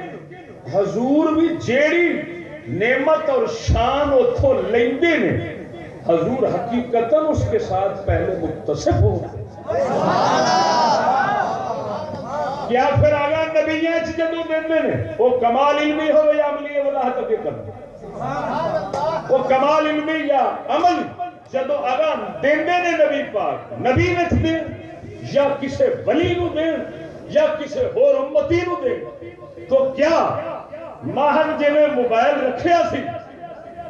حضور بھی جیڑی نعمت اور شان اتو لیندے نے، حضور حقیقت اس کے ساتھ پہلے متصف ہو۔ کیا پھر آگا؟ نبیاں جدو دے نے وہ کمال علمی ہو یا عملی وضاحت اگے کرنا وہ کمال علمی یا عمل جدو آگا دیندے نے نبی پاک، نبی وچ دے یا کسے ولی نو دے، یا کسے اور امتی نو دے، تو کیا ماہر جویں موبائل رکھیا سی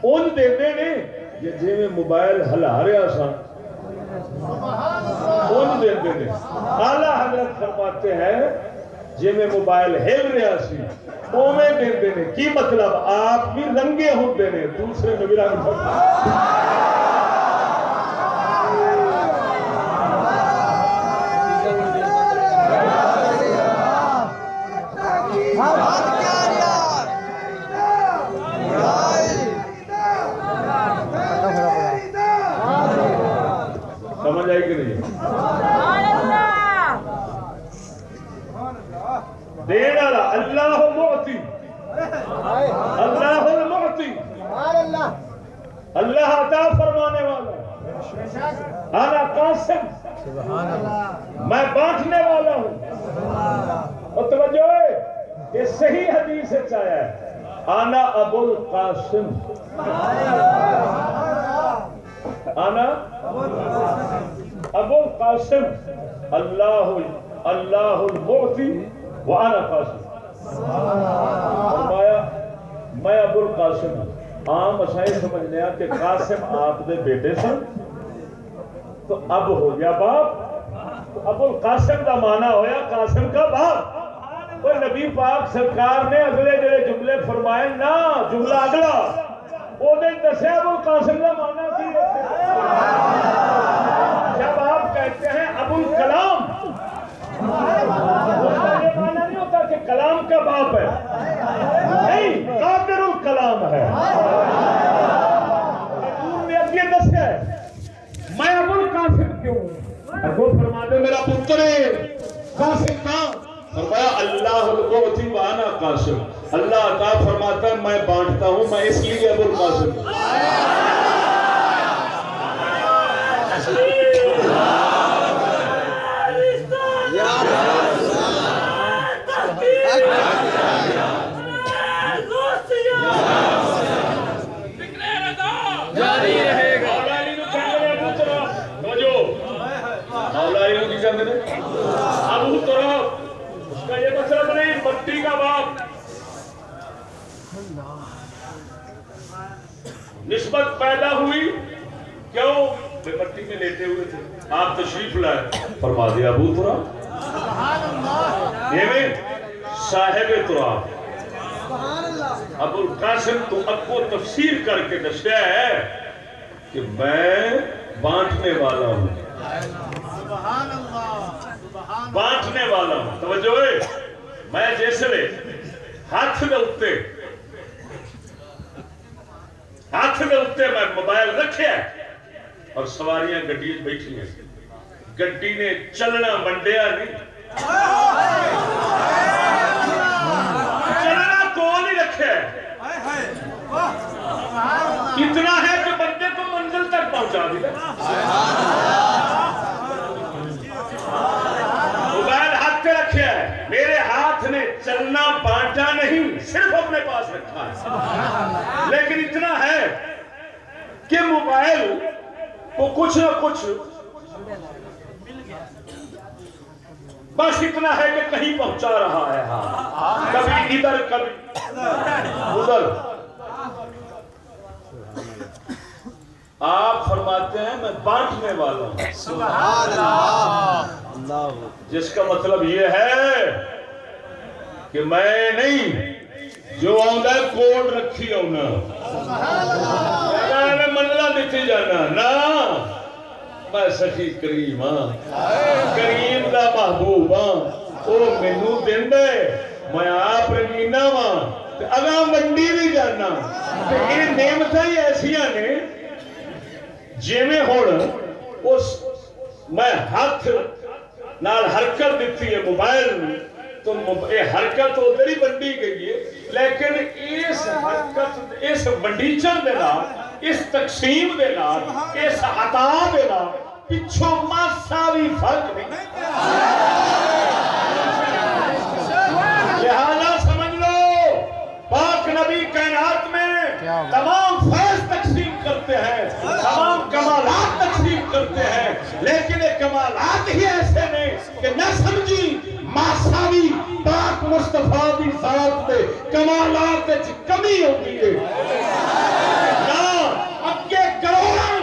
اون دیندے نے یہ جویں موبائل ہلا رہا سا اون دیندے نے۔ اعلی حضرت فرماتے ہیں جی میں موبائل ہل رہا سی اوے دیندے نے کی مطلب؟ آپ بھی رنگے ہوندے نے دوسرے نبی بھی رنگ ہوندے سمجھ آئی کہ نہیں دین والا اللہ معطی اللہ المعطی سبحان اللہ اللہ عطا فرمانے والا بے شک انا قاسم میں بانٹنے والا ہوں۔ اور توجہ ہے یہ صحیح حدیث سے چایا ہے انا ابو القاسم۔ انا ابو القاسم۔ اللہ اللہ المعطی وانا قاسم۔ فرمایا میں ابو القاسم ہوں۔ عام اساں یہ سمجھنے ہیں کہ قاسم آپ دے بیٹے سن۔ تو اب ہو گیا باپ۔ تو ابو القاسم کا مانا ہویا قاسم کا باپ۔ وہ نبی پاک سرکار نے اگلے جڑے جملے فرمائے نا، جملہ اگلا۔ وہ دن دسیا ابو القاسم کا مانا کی جب آپ کہتے ہیں ابو الکلام، اس کا یہ مانا نہیں ہوتا کہ کلام کا باپ ہے۔ نہیں، قادر الکلام ہے۔ حضور نے اگے دسیا ہے۔ میں ابو ابو فرما دے، میرا پتر ہے قاسم کہاں فرمایا، اللہ المعطی وانا قاسم اللہ عطا فرماتا ہے، میں بانٹتا ہوں، میں اس لیے ابو القاسم جاری رہے گا مولا علی نو کہندے نے ابو تراب توجہ مولا علی نو کی کہندے نے ابو تراب اس کا یہ مطلب نہیں مٹی کا باپ نسبت پیدا ہوئی؟ کیوں؟ بے مٹی میں لیٹے ہوئے تھے۔ آپ تشریف لائے۔ فرما دیا ابو تراب۔ ایویں صاحب تراب۔ ابو القاسم تو اب کو تفسیر کر کے دسیا ہے کہ میں بانٹنے والا ہوں۔ سبحان اللہ بانٹنے والا ہوں۔ توجہ ہے؟ میں جیسے ہاتھ دے اتے ہاتھ میں اتے میں موبائل رکھے اور سواریاں گڈی بیٹھی ہیں۔ گڈی نے چلنا منڈیا نہیں۔ چلنا کو نہیں رکھے اتنا ہے کہ بندے کو منزل تک پہنچا دیا موبائل ہاتھ پہ رکھا ہے میرے ہاتھ نے چلنا بانٹا نہیں صرف اپنے پاس رکھا ہے۔ لیکن اتنا ہے کہ موبائل کو کچھ نہ کچھ بس اتنا ہے کہ کہیں پہنچا رہا ہے۔ کبھی ادھر کبھی ادھر۔ آپ فرماتے ہیں میں بانٹنے والا ہوں۔ جس کا مطلب یہ ہے کہ میں نہیں، جو آؤں کوڈ رکھی آؤں منلا دیتی جانا۔ نہ میں سخی کریم ہاں۔ کریم دا محبوب ہاں۔ وہ مینو دینا میں آپ رنگینا ہاں۔ وا اگاں منڈی بھی جانا۔ تے یہ نعمت ہی ایسا نے۔ جیویں ہوں اس میں ہاتھ نال حرکت دیتی ہے، موبائل میں تو یہ حرکت ادھر ہی ونڈی گئی ہے لیکن اس حرکت اس ونڈیچن دے نال اس تقسیم دے نال اس عطا دے نال پچھوں ماسا بھی فرق نہیں۔ لہذا سمجھ لو پاک نبی کائنات میں تمام لیکن یہ کمالات ہی ایسے نے کہ نہ سمجھی ماساوی پاک مصطفیٰ دی ذات میں کمالات وچ کمی ہوتی ہے۔ نہ اگے کروڑاں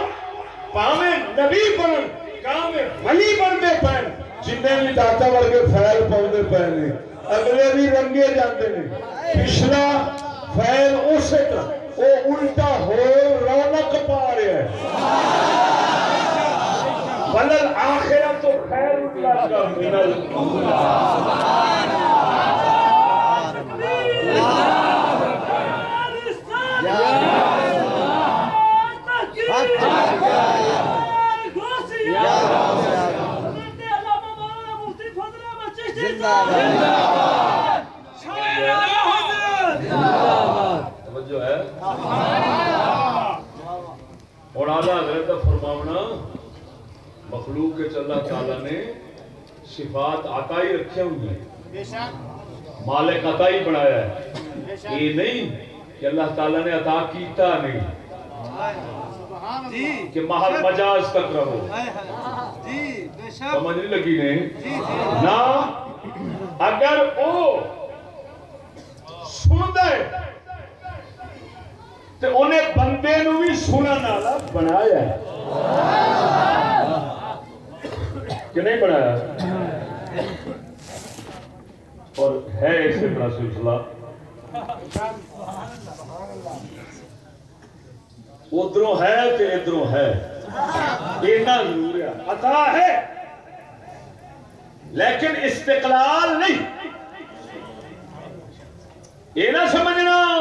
پاویں نبی بنن کامے ولی بنتے پین جننے بھی داتا ورگے فیل پاؤندے پے نے اگلے بھی رنگے جاندے نے پچھلا فیل اسی طرح، وہ الٹا ہو رونق پا رہا ہے۔ ولل آخرت خیر لک من الاولى توجہ ہے۔ اور آدھا حضرت کا فرماونا مخلوق کے اللہ تعالیٰ نے صفات عطائی رکھے ہوئے ہیں۔ بے شک۔ مالک عطائی بنایا ہے۔ یہ نہیں کہ اللہ تعالیٰ نے عطا کیتا نہیں۔ سبحان اللہ۔ کہ محل مجاز تک رہو۔ جی بے شک۔ سمجھ نہیں لگی نے؟ نہ اگر وہ سن دے تو انہیں بندے نو بھی سنن والا بنایا ہے۔ کہ نہیں بنایا؟ اور ہے اسی طرح سلسلہ۔ ادھروں ہے کہ ادھروں ہے۔ اتنا ضرور ہے۔ عطا ہے۔ لیکن استقلال نہیں۔ یہ نہ سمجھنا۔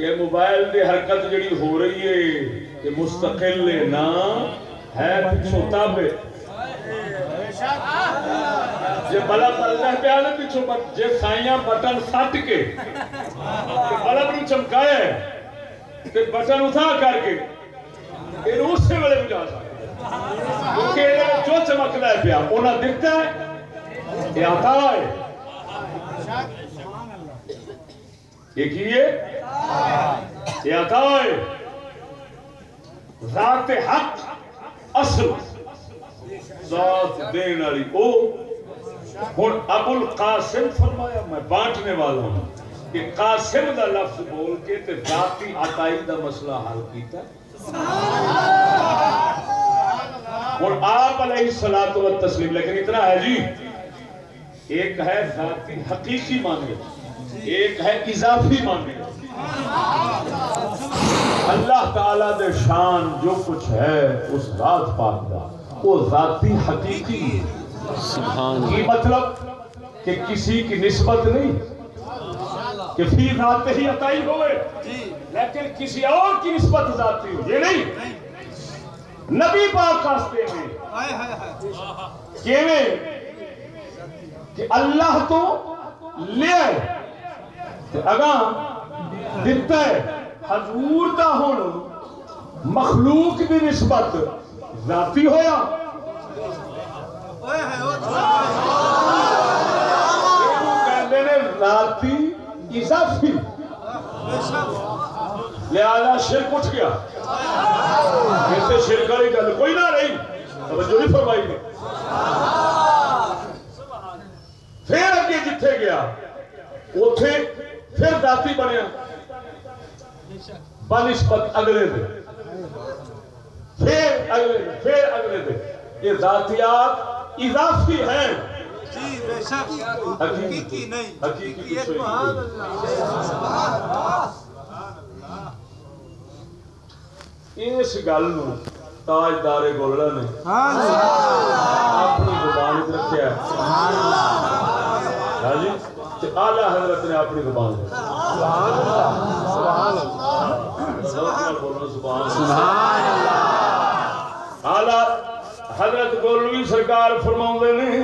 کہ موبائل دی حرکت جڑی ہو رہی ہے کہ مستقل ہے نا، ہے پچھوں تابے جے بلب اللہ پیا نا پچھوں بٹ جے سائیاں بٹن سٹ کے بلب نو چمکایا ہے، تے بٹن اٹھا کر کے یہ اسی ویلے بجا سکتا کیونکہ یہ جو چمکدا ہے پیا، انہاں دکھتا ہے، یہ عطا ہے۔ یہ کی ہے؟ یہ عطا ہے ذات حق اصل، ذات دین والی او ہن ابو القاسم فرمایا، میں بانٹنے والا ہوں کہ قاسم دا لفظ بول کے تے ذاتی عطائی دا مسئلہ حل کیتا اور آپ علیہ الصلوۃ والتسلیم، لیکن اتنا ہے جی ایک ہے ذاتی حقیقی معنی۔ ایک ہے اضافی معنی اللہ تعالی دے شان جو کچھ ہے اس ذات پاک دا وہ ذاتی حقیقی کی مطلب کہ کسی کی نسبت نہیں کہ فی ذات ہی عطائی ہوئے لیکن کسی اور کی نسبت ذاتی ہو یہ نہیں. نبی پاک کاستے میں کہ اللہ تو لے تے اگاں دیتا ہے، حضور دا ہونا مخلوق دی نسبت ذاتی ہویا۔ ذاتی اضافی۔ لہذا شرک اٹھ گیا۔ اسے شرک والی گل کوئی نہ رہی۔ توجہ نہیں فرمائی نے۔ پھر اگے جتھے گیا، اوتھے پھر داتی بنیا بنسبت اگلے دے۔ پھر اگلے دے پھر اگلے دے۔ یہ ذاتیات اضافی ہیں۔ اس گل نو تاجدار گولڑا نے اپنی زبان رکھا ہے۔ ہاں جی۔ آلہ حضرت نے اپنی زبان سبحان اللہ سبحان اللہ۔ سبحان اللہ حضرت گولوی سرکار فرما نے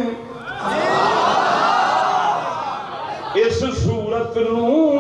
اس صورت نو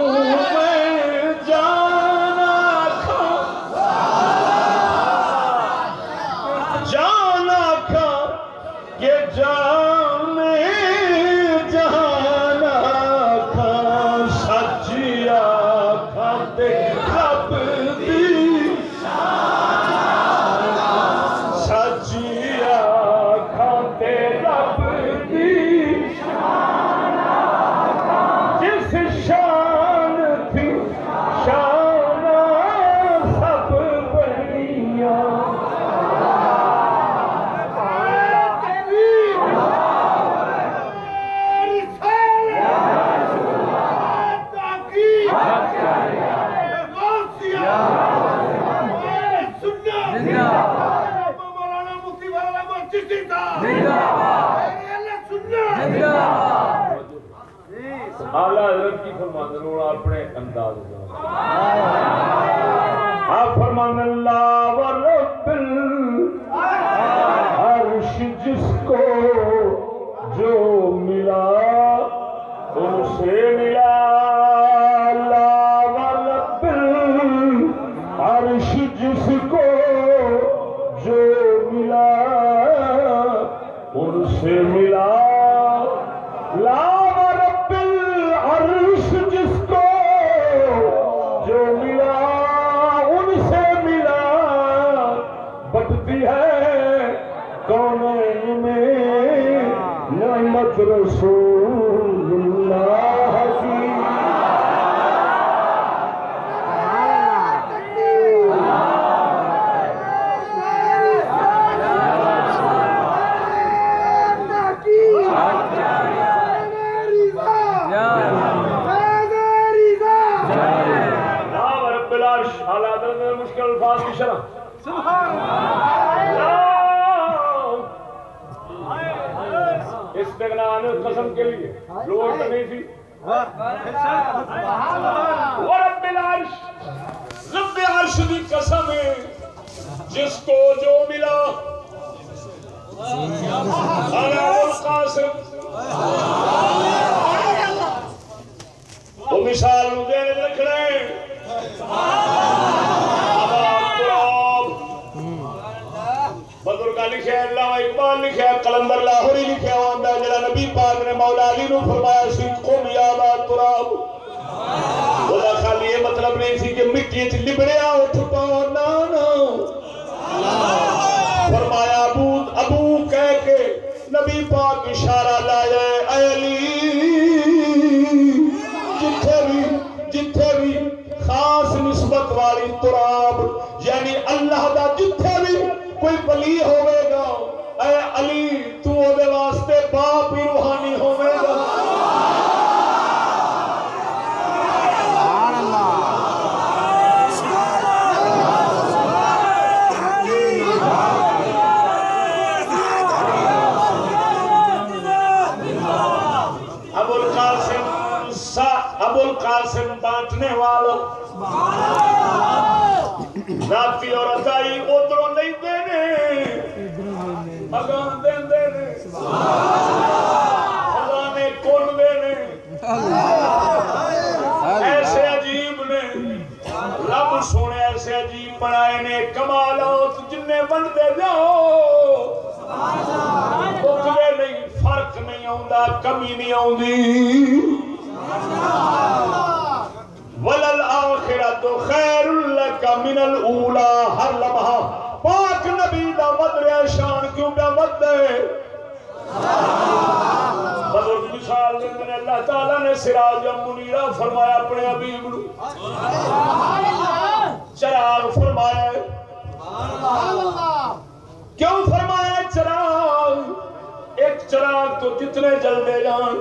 فتنے چلتے جان۔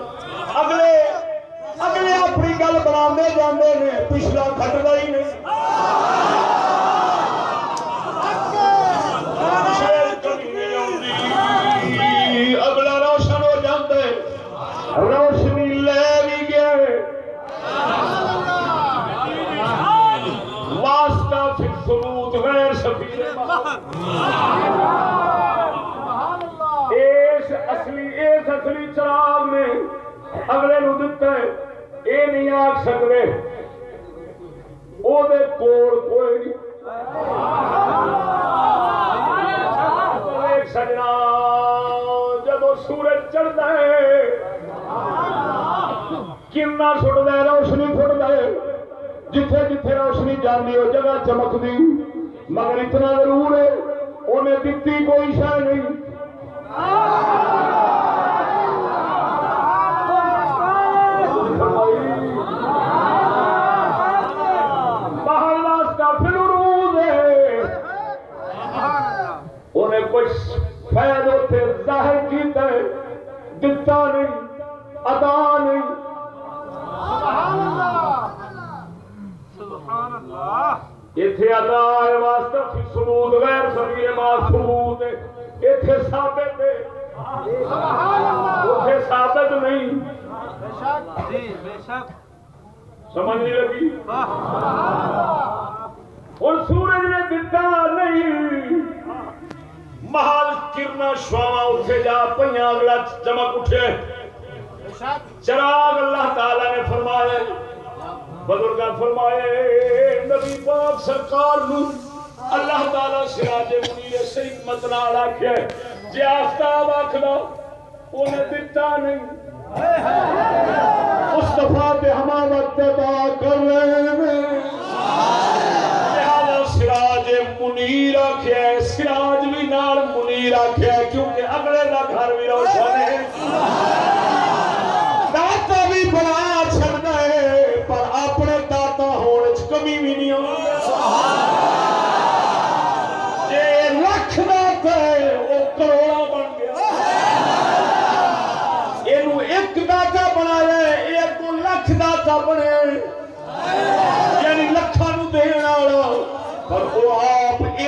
اگلے اگلے اپنی گل بنا جاندے نے پچھلا کھٹدا ہی نہیں۔ نہیں آکھ سکتے او دے کول کوئی نہیں۔ سجنا جب سورج چڑھتا ہے کنا سٹتا ہے، روشنی فٹتا ہے۔ جتھے جتھے روشنی جاندی ہو جگہ چمکتی مگر اتنا ضرور ہے انہیں دتی کوئی شہ نہیں۔ دتا نہیں ادا نہیں ایتھے ادا ہے واسطہ ثبوت غیر سبیل ما ثبوت ایتھے ثابت ہے۔ اوتھے ثابت نہیں۔ سمجھ نہیں لگی؟ اور سورج نے دتا نہیں۔ محل کرنا شواما اٹھے جا پہیاں اگلا چمک اٹھے چراغ اللہ تعالی نے فرمایا بزرگ فرمائے نبی پاک سرکار نو اللہ تعالی سراج منیر صحیح حکمت نال آکھیا جے آفتاب آکھدا انہیں دتا نہیں مصطفیٰ پہ ہما وقت ادا کر رہے ہیں لہذا سراج منیر آخیا ہے سراج بھی نال منیر آخیا ہے کیونکہ اگلے کا گھر بھی روشن ہے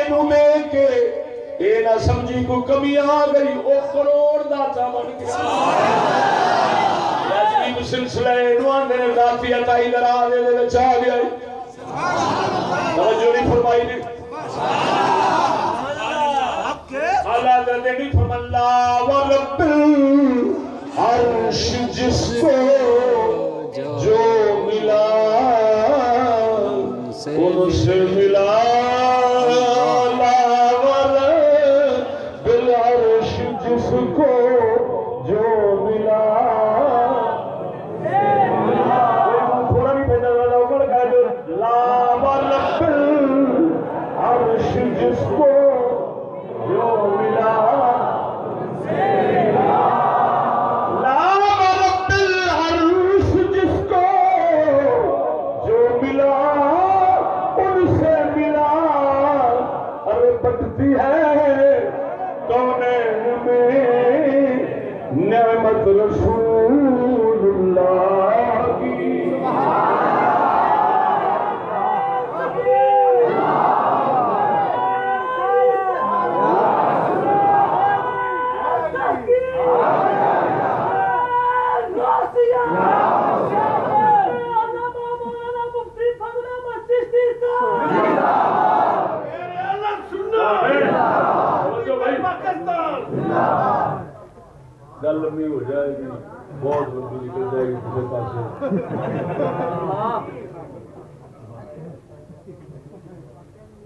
اینو دے کے اے نہ سمجھی کو کمی آ گئی او کروڑ داتا بن گیا۔ عجیب سلسلہ اینو آندے نے ذاتی عطائی درا دے دے وچ آ گیا توجہ نہیں فرمائی نے۔ اللہ۔ دے نہیں فرمایا ورب العرش جس کو جو ملا ان سے ملا۔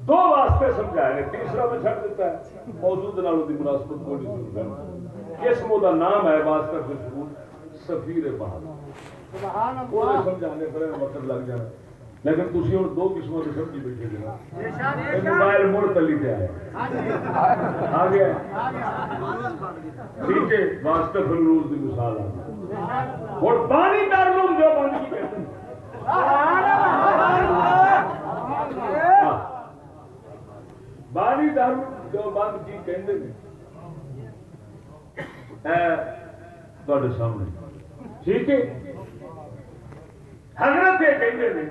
دو واسطے سمجھائے نے تیسرا میں چھڑ دیتا ہے۔ موجود نالوں کی مناسبت کوئی نہیں ہے قسم دا نام ہے واسطہ ثبوت سفیر بہاد وہ سمجھانے پر وقت لگ جانا لیکن تھی ہوں دو قسموں کی سمجھی بیٹھے جی موبائل مڑ تلی پہ آیا آ گیا۔ ٹھیک ہے واسطہ فلروز کی مثال آ اور بانی دارالعلوم جو بند کی کہتے ہیں۔ بانی دارالعلوم جو بند کی کہتے ہیں۔ اے، تواڈے سامنے۔ ٹھیک ہے؟ حضرت یہ کہتے ہیں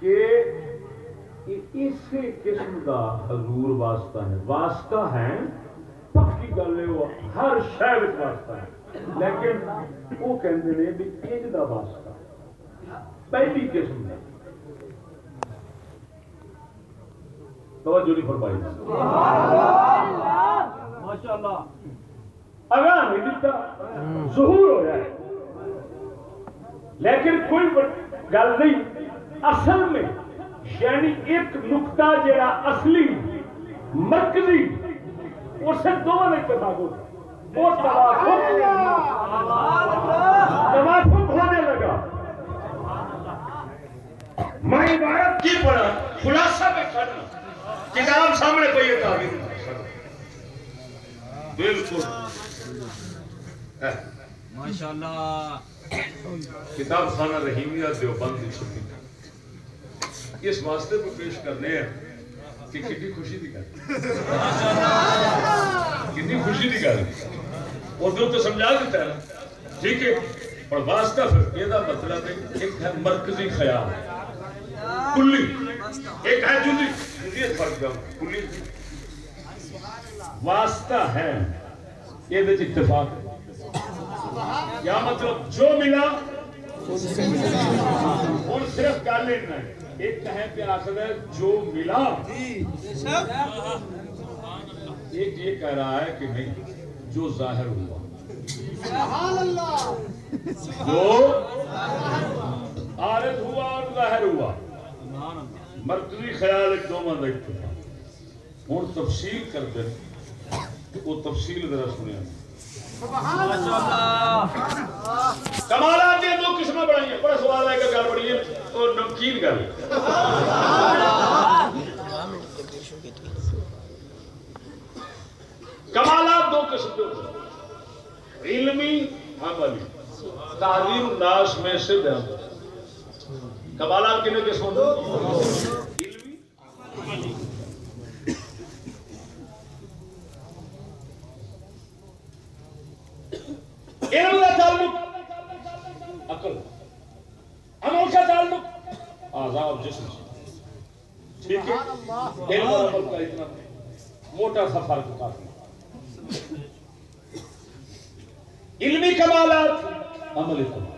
کہ اس قسم کا حضور واسطہ ہے۔ واسطہ ہے پکی گل ہے، وہ ہر شہر واسطہ ہے۔ لیکن وہ کہتے ہیں بھی انج دا واسطہ۔ پہلی قسم کا توجہ نہیں فرمائی۔ اگاں نہیں دیتا ظہور ہو جائے لیکن کوئی گل نہیں۔ اصل میں یعنی ایک نقطہ جڑا اصلی مرکزی، اسے دونوں اتفاق ہوتا وہ توافق ہونے لگا۔ میں عبارت کی پڑھا خلاصہ میں کرنا کتاب سامنے کوئی یہ تعبیر بالکل۔ ماشاءاللہ۔ کتاب خانہ رحیمیہ دیوبند کی چھپی اس واسطے کو پیش کرنے ہیں کہ کتنی خوشی دی گل کتنی خوشی دی گل اردو تو سمجھا دیتا ہے۔ ٹھیک ہے اور واسطہ پھر یہ مطلب ہے ایک ہے مرکزی خیال۔ کلی۔ ایک ہے جدی یہ فرق کلی۔ واسطہ ہے۔ یہ دیکھ اتفاق ہے۔ کیا مطلب؟ جو ملا اور صرف گل لینا ہے ایک کہیں پہ آخر ہے جو ملا۔ ایک یہ کہہ رہا ہے کہ نہیں۔ جو ظاہر ہوا۔ جو عارض ہوا اور ظاہر ہوا۔ مرکزی خیال ایک دو مند اتفاق ہوں تفصیل کرتے ہیں۔ وہ تفصیل ذرا سنیا کمالات دیا دو قسم بڑھائی ہیں۔ بڑا سوال ہے کہ گل بڑی ہے اور نمکین گل۔ کمالات دو قسم کے ہوتے ہیں۔ علمی عملی تعلیم الناس میں سے بیان کمالات کنے قسم ہوتے ہیں علمی علم کا تعلق۔ عقل۔ عمل کا تعلق۔ اعضاء اور جسم۔ سے ٹھیک ہے؟ علم اور عمل کا اتنا موٹا سا فرق کافی۔ علمی کمالات عملی کمالات۔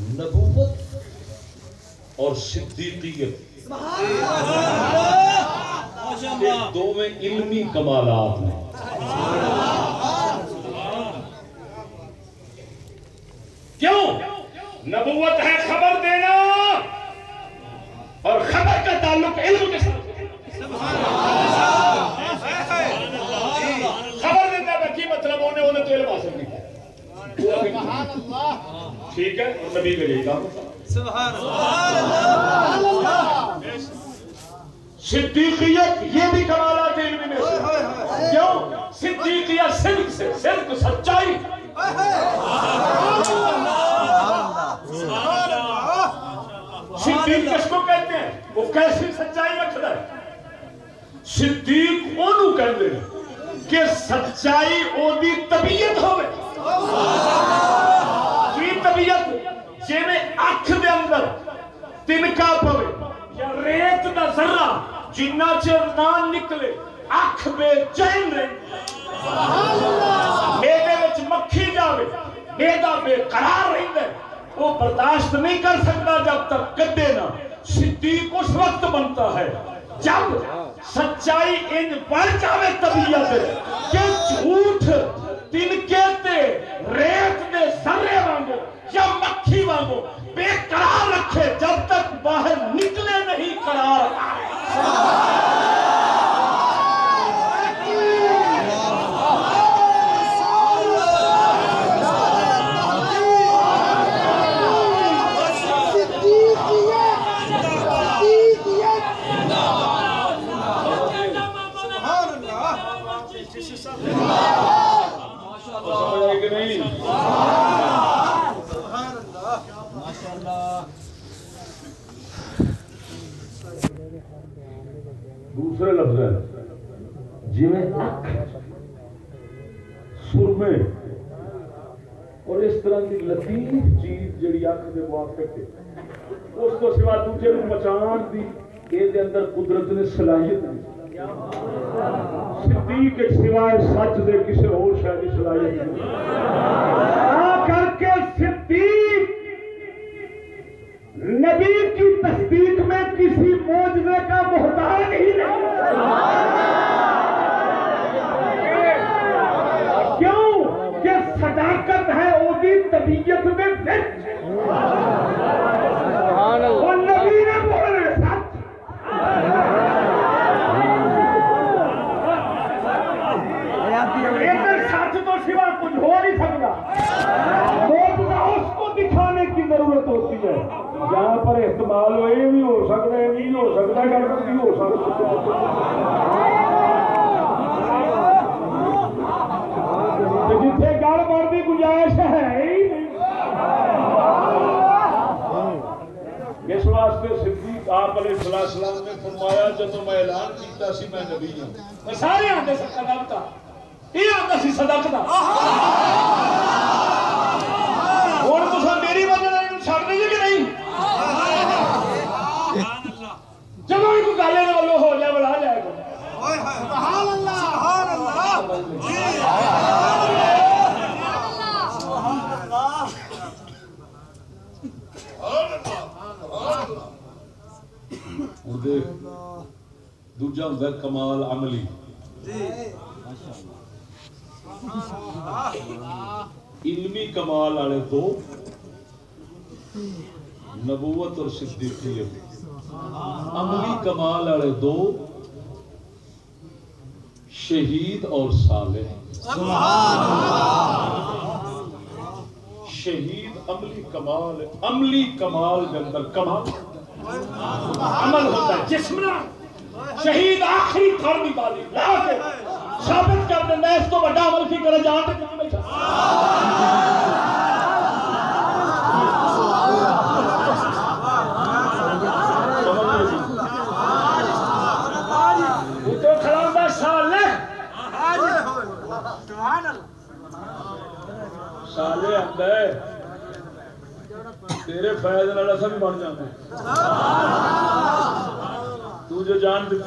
نبوت اور صدیقیت دو میں علمی کمالات ہیں۔ کیوں؟ نبوت ہے خبر دینا اور خبر کا تعلق علم کے ساتھ۔ خبر دیتا ہے کی مطلب ہونے ہونے تو علم حاصل نہیں ٹھیک ہے، نبی کا یہی کام۔ صدیقیت یہ بھی کمالات علم میں سے۔ کیوں؟ صدیقیت صدق سے صدق سچائی۔ صدیق کس کو کہتے ہیں؟ وہ کیسی سچائی رکھتا ہے؟ صدیق اونوں کہتے ہیں کہ سچائی او دی طبیعت ہوئے کی طبیعت جے میں اکھ دے اندر تنکا پوے یا ریت دا ذرہ جنہ چر نہ نکلے اکھ بے چین رہے۔ میدے وچ مکھی جاوے میدا بے قرار رہتا ہے۔ وہ برداشت نہیں کر سکتا جب تک کدے نہ۔ صدیق اس وقت بنتا ہے۔ جب سچائی ان پر جاوے طبیعت کہ جھوٹ تنکے تے، ریت دے سرے وانگو یا مکھی وانگو بے قرار رکھے جب تک باہر نکلے نہیں قرار۔ کی صلاحیت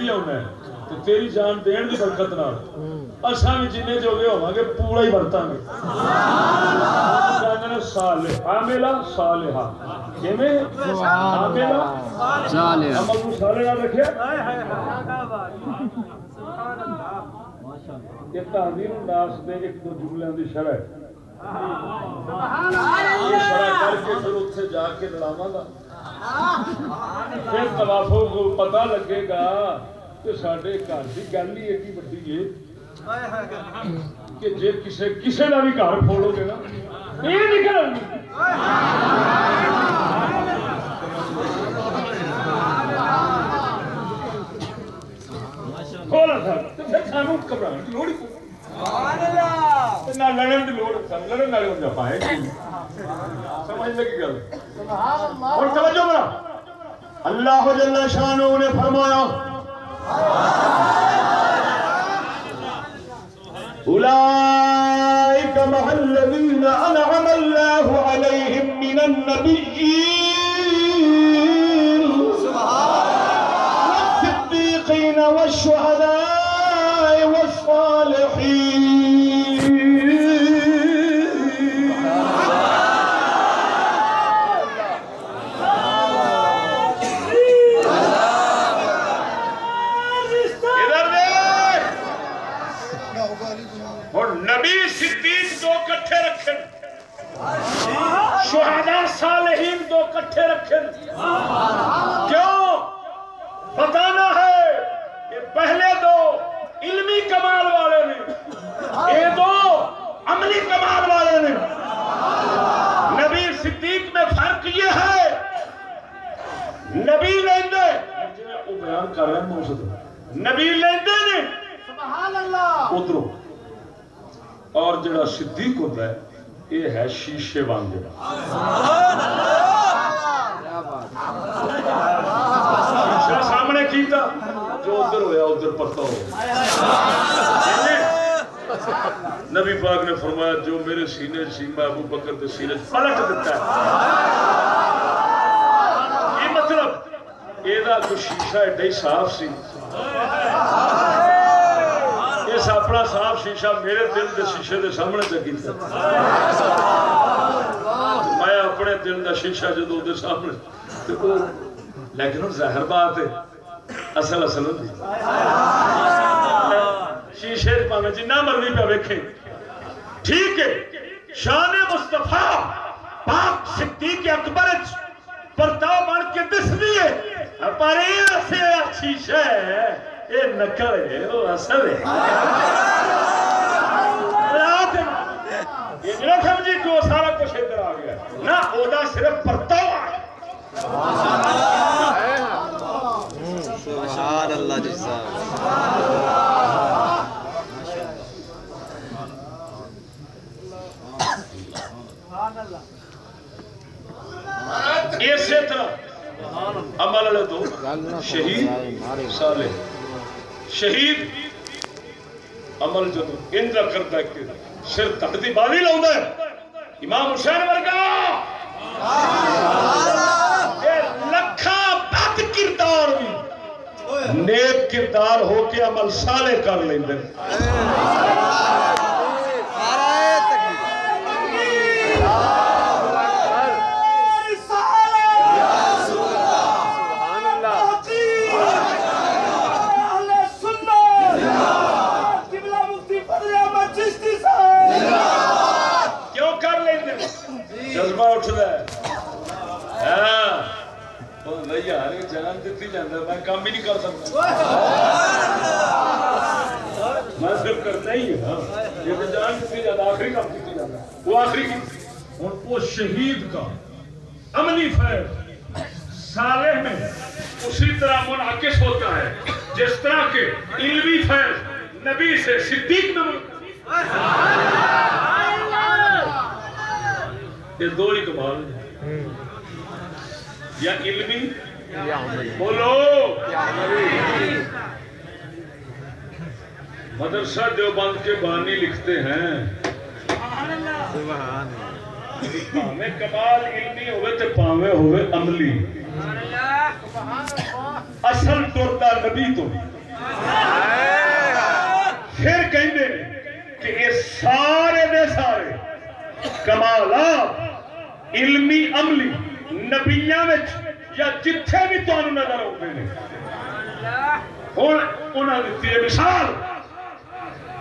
جان دتی ہے تو تیری جان دین دی برکت نال اسا بھی جنے جوگے ہوواں گے پورا ہی ورتاں گے کہندے نے صالح عاملہ صالحہ کیویں عاملہ صالح عمل کو صالح نال رکھیا یہ تحذیر الناس دے ایک دو جملیاں دی شرح ہے یہ شرح کر کے پھر اتنے جا کے لڑاواں گا پھر توافوں کو پتہ لگے گا کہ سارے گھر کی گل ہی ایڈی وڈی ہے کہ جے کسے کسے کا بھی گھر پھوڑو گے نا یہ نکل کھولا تھا تو پھر سانو گھبرانے کی لوڑ۔ ہی کوئی نہیں۔ نہ لڑن کی لوڑ سن لڑن والے ہوں پائے۔ سمجھ لگی گل؟ اور توجہ میرا اللہ جل شانہ نے فرمایا أولئك مع الذين أنعم الله عليهم من النبيين والصديقين والشهداء دو کٹھے رکھن کیوں بتانا ہے کہ پہلے دو علمی کمال والے نے یہ دو عملی کمال والے نے۔ نبی صدیق میں فرق یہ ہے نبی لیندے۔ وہ بیان کر رہے ہیں موسد نبی لیندے نے۔ سبحان اللہ۔ ادھروں اور جڑا صدیق ہوتا ہے یہ ہے شیشے وانگ سامنے کیتا۔ جو ادھر ہویا، ادھر پتا ہو۔ نبی پاک نے فرمایا، جو میرے سینے، سیما ابو بکر کے سینے پلٹ دیتا ہے۔ یہ مطلب یہ شیشہ ایڈا ہی صاف سی۔ اس اپنا صاف شیشہ میرے دل کے شیشے کے سامنے چکی میں اپنے دل کا شیشہ جدو دے سامنے تے وہ- لیکن ہوں ظاہر بات ہے، اصل اصل ہوتی شیشے پاوے جنہ مرضی پہ ویکھے ٹھیک ہے، شان مصطفیٰ پاک صدیق اکبر وچ پرتاؤ بن کے دس دیے پر یہ سے شیشہ۔ ہے ہے وہ اصل ہے یہ نہ سمجھی کہ وہ سارا کچھ ادھر آ گیا نہ وہ صرف پرتاؤ ہے سبحان اللہ جی صاحب اسی طرح عمل والے دو شہید صالح شہید عمل جدو اندرہ کرتا ہے کہ سر تک دی بالی لاؤندا ہے۔ امام حسین ورگا۔ لکھا لکھاں بد کردار بھی نیک کردار ہو کے عمل سالے کر لیندے نے کیوں کر لیندے نے جذبہ اٹھدا ہے ہاں جاندا میں کام بھی نہیں کر سکتا میں صرف کرتا ہی ہوں یہ تو جان دتی جاندا آخری کام کیتی جاندا وہ آخری کی اور وہ شہید کا عملی فیض صالح میں اسی طرح منعکس ہوتا ہے جس طرح کے علمی فیض نبی سے صدیق میں یہ دو ہی کمال ہیں یا علمی بولو! مدرسہ دیوبند کے بانی لکھتے ہیں۔ پاوے کمال علمی ہوئے تے پاوے ہوئے عملی۔ اصل ٹرتا نبی تو۔ پھر کہندے کہ یہ سارے دے سارے کمالات علمی عملی نبیاں وچ یا جتھے بھی تانوں نظر آਉਂਦੇ نے۔ ہن انہاں دتی ہے مثال۔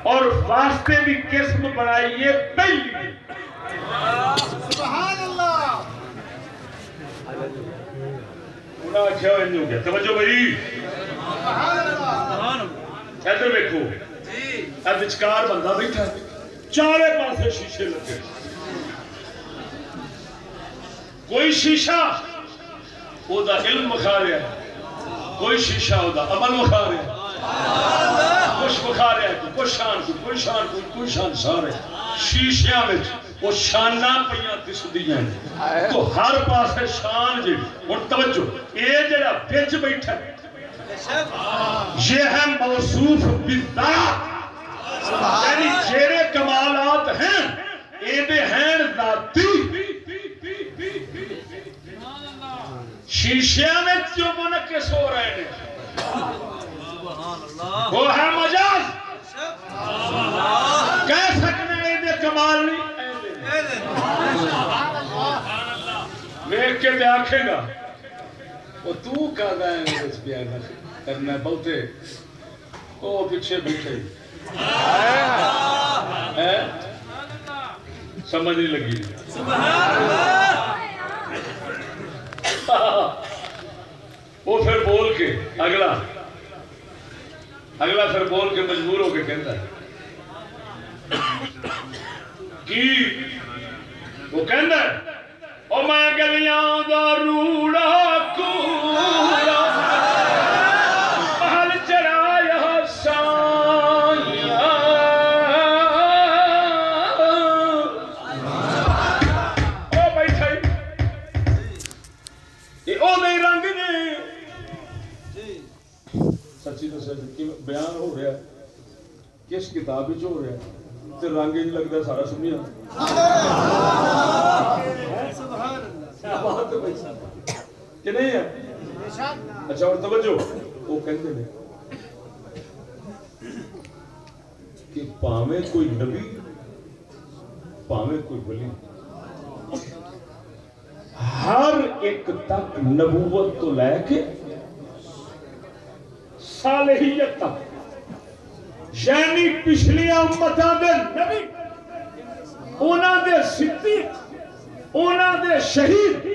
اور واسطے بھی قسم بنائیے پہلی۔ سبحان اللہ انہاں آخیا ہو گیا توجہ بھائی۔ سبحان اللہ ادھر ویکھو۔ اے وچکار بندہ بیٹھا ہے۔ چارے پاسے شیشے لگے۔ کوئی شیشہ؟ وہ دا علم مخا رہا ہے، کوئی شیشہ وہ دا، عمل مخا رہا ہے۔ کچھ مخا رہا ہے، کوئی شان کوئی کوئی شان کوئی کوئی شان سارے شیشیاں وچ وہ شاناں پیاں دسدیاں ہیں۔ تو ہر پاسے شان جی ہن توجہ، اے جڑا وچ بیٹھا ہے، یہ ہے موصوف بالذات۔ یعنی جیرے کمالات ہیں ہیں ذاتی. شیشیاں میں جو منکس ہو رہے ہیں؟ وہ ہے مجاز. کہہ سکنے ایدے کمال نہیں. ویک کے دے آکھے گا. وہ تو کا گئے ہیں اس بیان کرنا بہتے وہ پیچھے بیٹھے ہے؟ سمجھ نہیں لگی۔ وہ پھر بول کے اگلا اگلا پھر بول کے مجبور ہو کے کہتا ہے۔ کی؟ وہ کہتا ہے، او میں گلیاں دا روڑا کس کتاب وچ ہو رہا ہے، تے رنگ انج لگدا سارا سنیا بات ہے۔ بھائی کہ نہیں ہے؟ اچھا اور توجہ۔ وہ کہندے نے کہ پاویں کوئی نبی، پاویں کوئی ولی، ہر ایک تک نبوت تو لے کے صالحیت تک۔ یعنی پچھلی امتاں دے نبی، انہاں دے صدیق، انہاں دے شہید،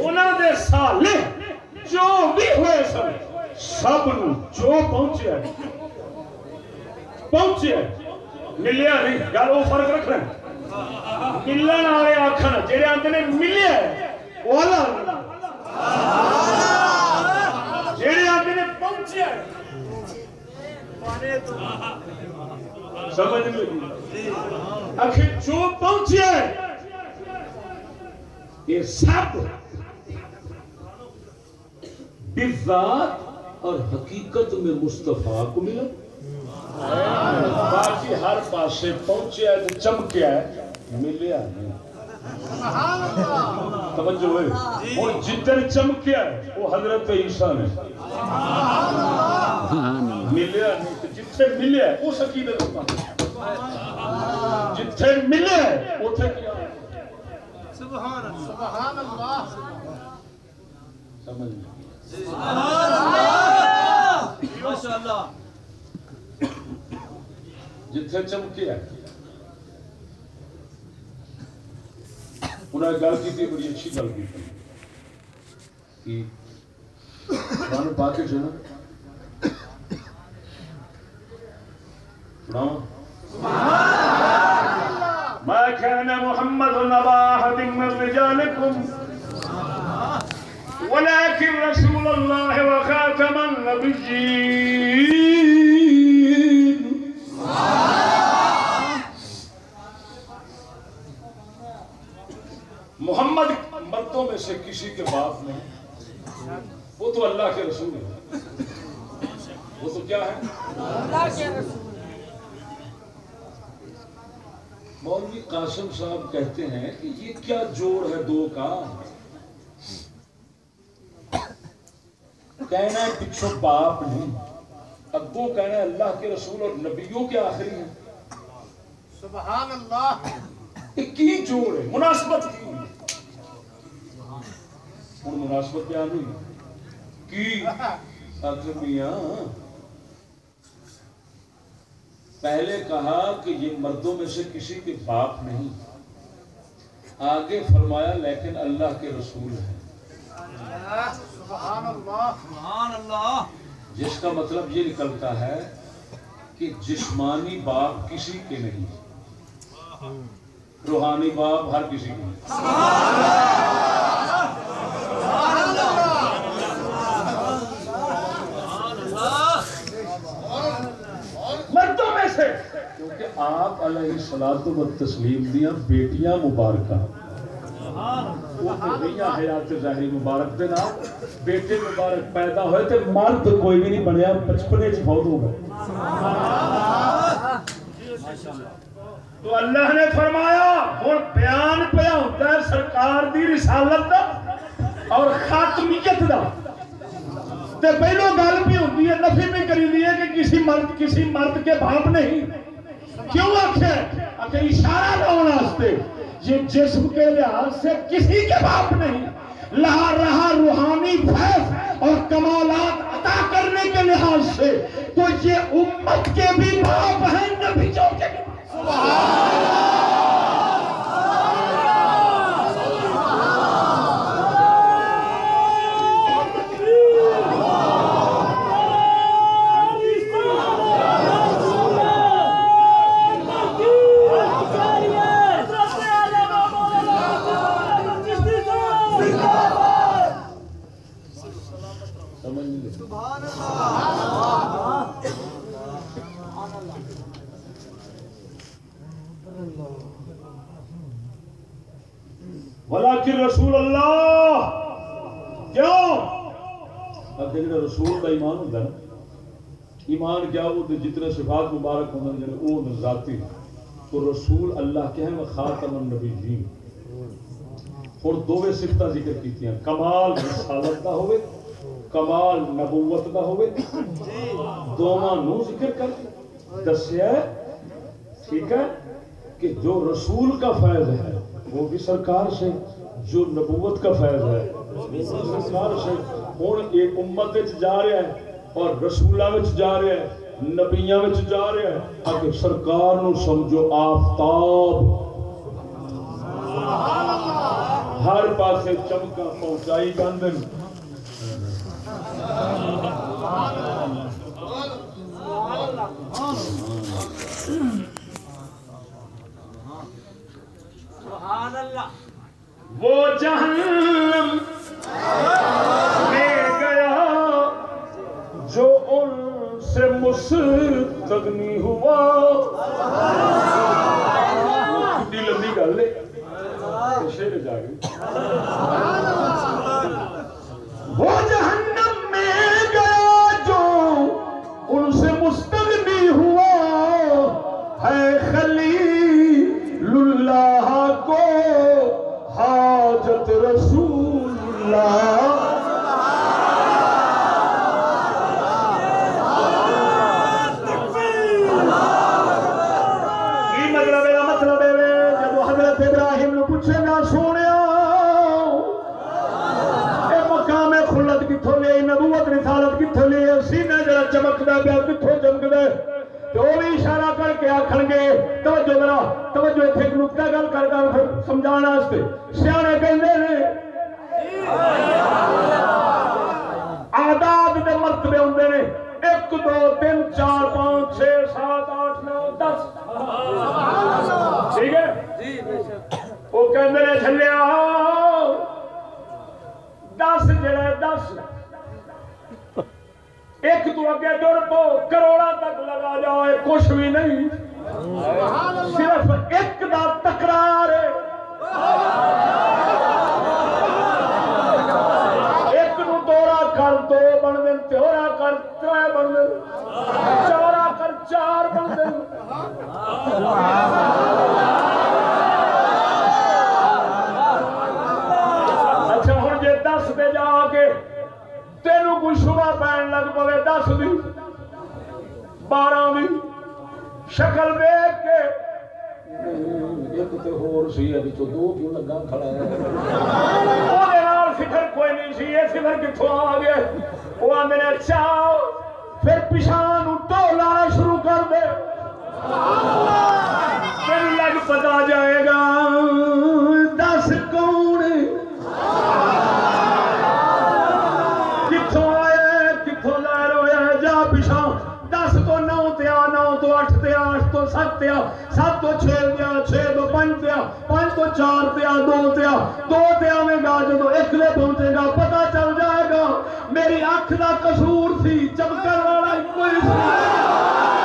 انہاں دے صالح، جو بھی ہوئے سب سب نو جو پہنچیا ہے پہنچیا ہے ملیا نہیں گل وہ فرق رکھنا ہے ملن والے آخر جہے آتے نے ملیا ہے وہ الگ جہے آتے نے پہنچیا ہے سمجھ لگی آخر جو پہنچیا ہے یہ سب بذات اور حقیقت میں مصطفیٰ کو ملا۔ باقی ہر پاسے پہنچیا ہے تو چمکیا ملیا نہیں۔ توجہ ہوئے اور جدھر چمکیا ہے وہ حضرت عیسیٰ نے ملیا جتھے ملیا ہے اس عقیدت جتھے ملیا ہے اتھے کیا ہے سبحان اللہ سمجھ جتھے چمکیا ہے انہوں نے گل کی بڑی اچھی گل کی تھی۔ کہ قرآن پاک جو نا سناؤ ما كان محمد نبا أحد من رجالكم، ولكن رسول الله وخاتم النبيين. محمد مردوں میں سے کسی کے باپ نہیں۔ وہ تو اللہ کے رسول ہے وہ تو کیا ہے مولوی قاسم صاحب کہتے ہیں کہ یہ کیا جوڑ ہے دو کا؟ کہنا ہے پچھو باپ نہیں۔ ابو کہنا ہے اللہ کے رسول اور نبیوں کے آخری ہیں۔ سبحان اللہ۔ کی جوڑ ہے مناسبت۔ کی ہوں مناسبت بیان ہوئی کی میاں پہلے کہا کہ یہ مردوں میں سے کسی کے باپ نہیں آگے فرمایا لیکن اللہ کے رسول ہیں سبحان اللہ جس کا مطلب یہ نکلتا ہے کہ جسمانی باپ کسی کے نہیں روحانی باپ ہر کسی کے نہیں مردوں میں سے کیونکہ آپ علیہ الصلوۃ و تسلیم دیا بیٹیاں مبارکہ حیات ظاہری مبارک دے نال بیٹے مبارک پیدا ہوئے تے مرد کوئی بھی نہیں بنیا، بچپنے چ فوت ہو گئے۔ تو اللہ نے فرمایا، ہن بیان پیا ہوتا ہے سرکار دی رسالت دا اور خاتمیت دا۔ تے پہلو گل بھی ہوتی ہے، نفی بھی کری دی ہے کہ کسی مرد کسی مرد کے باپ نہیں۔ کیوں آکھے آکھے اشارہ لاؤن ہستے یہ جسم کے لحاظ سے کسی کے باپ نہیں، لہا رہا روحانی فیض اور کمالات عطا کرنے کے لحاظ سے تو یہ امت کے بھی باپ ہیں نبیوں کے بھی۔ اللہ سمجھ نہیں ولیکن رسول اللہ کیوں اب دیکھنا رسول کا ایمان ہوتا نا؟ ایمان کیا وہ جتنے صفات مبارک ہوندے نے وہ ذاتی تو رسول اللہ کے ہیں، خاتم النبیین۔ اور دوویں صفتاں ذکر کیتیاں کمال رسالت دا ہوئے، کمال نبوت دا ہوئے۔ دوواں نو ذکر کر دسیا ٹھیک ہے، کہ جو رسول کا فیض ہے، وہ بھی سرکار سے، جو نبوت کا فیض ہے، وہ بھی سرکار سے۔ ہوں ایک امت جا رہا ہے اور رسولہ وچ جا رہا ہے نبیاں وچ جا رہا ہے اگر سرکار نو سمجھو آفتاب ہر پاسے چمکا پہنچائی جاندے سبحان اللہ۔ وہ جہنم۔ سے مستغنی ہوا کتنی لمبی گل ہے شیر جا گئی کے آکھن گے توجہ ذرا توجہ ایتھے ایک نقطہ گل کر کر پھر سمجھانا واسطے سیانے کہندے نے آداد دے مرتبے ہوندے نے ایک دو تین چار پانچ چھ سات آٹھ نو دس ٹھیک ہے وہ کہندے نے چھلیا دس جڑا دس ایک تو اگے ٹر پو کروڑا تک لگا جاؤ کچھ بھی نہیں۔ صرف ایک دا تکرار ہے۔ ایک نو دورا کر، دو بن دن تیورا کر، ترے بن دن چورا کر، چار بن دن تینوں کوئی شبہ پہن لگ پوے دس دی بارہ دی شکل دیکھ کے۔ ایک تے ہور سی ابھی تو دو کیوں لگا کھڑا ہے۔ وہ نال فکر کوئی نہیں سی یہ فکر کتوں آ گیا وہ آدھے نے چاؤ پھر پچھان ٹولا شروع کر دے۔ پھر لگ پتا جائے گا۔ تیا سات پیا، سات تو چھ پیا، چھ تو پانچ پیا پانچ تو چار پیا، دو پیا، دو تیا میں گا، جدو ایک لے پہنچے گا، پتا چل جائے گا، میری اکھ دا قصور سی چمکر والا کوئی سی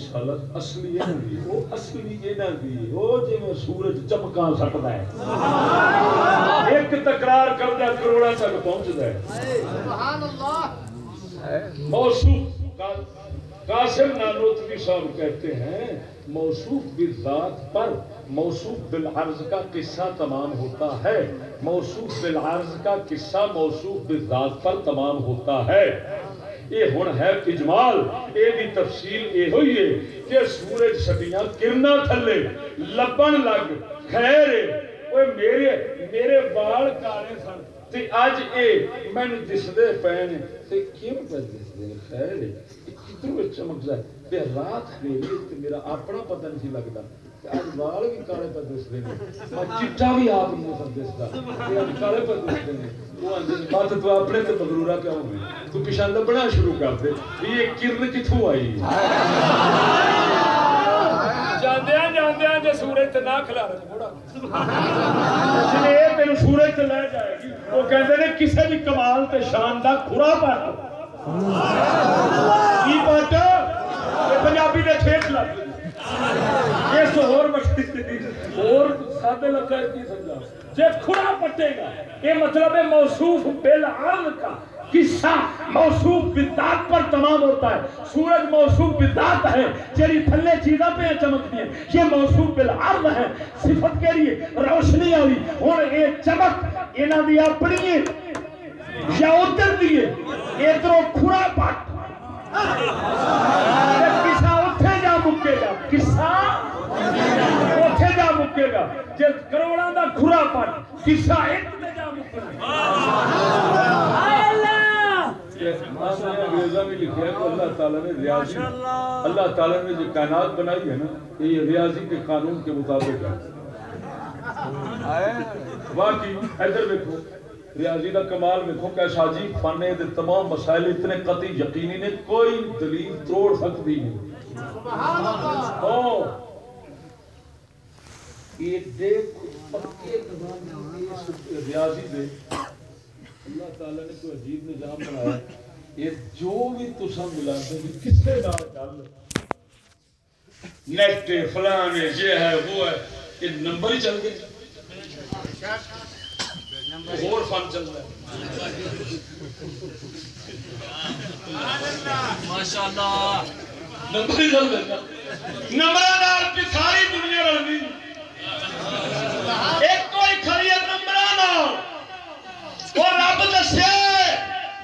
رسالت اصلی انہاں دی وہ اصلی انہاں دی وہ جویں سورج چمکاں سٹدا ہے ایک تکرار کردا کروڑا تک پہنچدا ہے سبحان اللہ موصوف قاسم نانوتوی صاحب کہتے ہیں موصوف بالذات پر موصوف بالعرض کا قصہ تمام ہوتا ہے موصوف بالعرض کا قصہ موصوف بالذات پر تمام ہوتا ہے یہ ہن ہے اجمال اے دی تفصیل اے ہوئی ہے کہ سورج سٹیاں کرنا تھلے لبن لگ خیر ہے اوے میرے میرے بال کالے سن تے اج اے مینوں دسدے پے نے تے کیوں پے دسدے نے خیر ہے کترو چمکدا ہے تے رات ہنیری تے میرا اپنا پتہ نہیں سی لگدا بھی کالے چٹا بھی آپ نہیں کالے تو اپنے مغرورا کیوں تو لبنا شروع کر دے بھی یہ کرن کتھوں آئی جاندیاں جاندیاں جے سورج تے نہ کھلارے تھوڑا جے یہ تینوں سورج تے لے جائے گی وہ کہندے نے کسے بھی کمال تے شان دا کھرا پٹ کی پٹ یہ پنجابی دے لگ اس اور مشکل اور سادے لگا ہے کی سمجھا؟ جے کھرا پٹے گا، یہ مطلب ہے موصوف بالعرض کا قصہ۔ موصوف بدات پر تمام ہوتا ہے۔ سورج موصوف بدات ہے، جیڑی تھلے چیزاں پہ چمکتی ہیں۔ یہ موصوف بالعرض ہے، صفت کے لیے روشنی والی اور یہ چمک، انہاں دی اپنی یا ادھر دی ہے ادھروں کھرا پٹ۔ مکے گا قصہ جا مکے گا جے کروڑاں دا کھرا پٹ قصہ ایک تے جا مکے گا انگریزا میں لکھا ہے کہ اللہ تعالیٰ نے ریاضی اللہ تعالیٰ نے جو کائنات بنائی ہے نا یہ ریاضی کے قانون کے مطابق ہے واقعی ادھر دیکھو ریاضی کا کمال دیکھو کیسا جی فن دے تمام مسائل اتنے قطعی یقینی نے کوئی دلیل توڑ سکتی نہیں سبحان اللہ۔ او یہ دیکھ پکے ریاضی دے۔ اللہ تعالیٰ نے کوئی عجیب نظام بنایا۔ ہے۔ یہ جو بھی تسا ہیں کسے نال گل نیٹ فلان ہے یہ ہے وہ ہے۔ یہ نمبر ہی چل گئے۔ اور فن چل رہا ہے۔ چل رہا نمبر نال کی ساری دنیا رلدی ایک کوئی ہے نمبر نال۔ اور رب دسے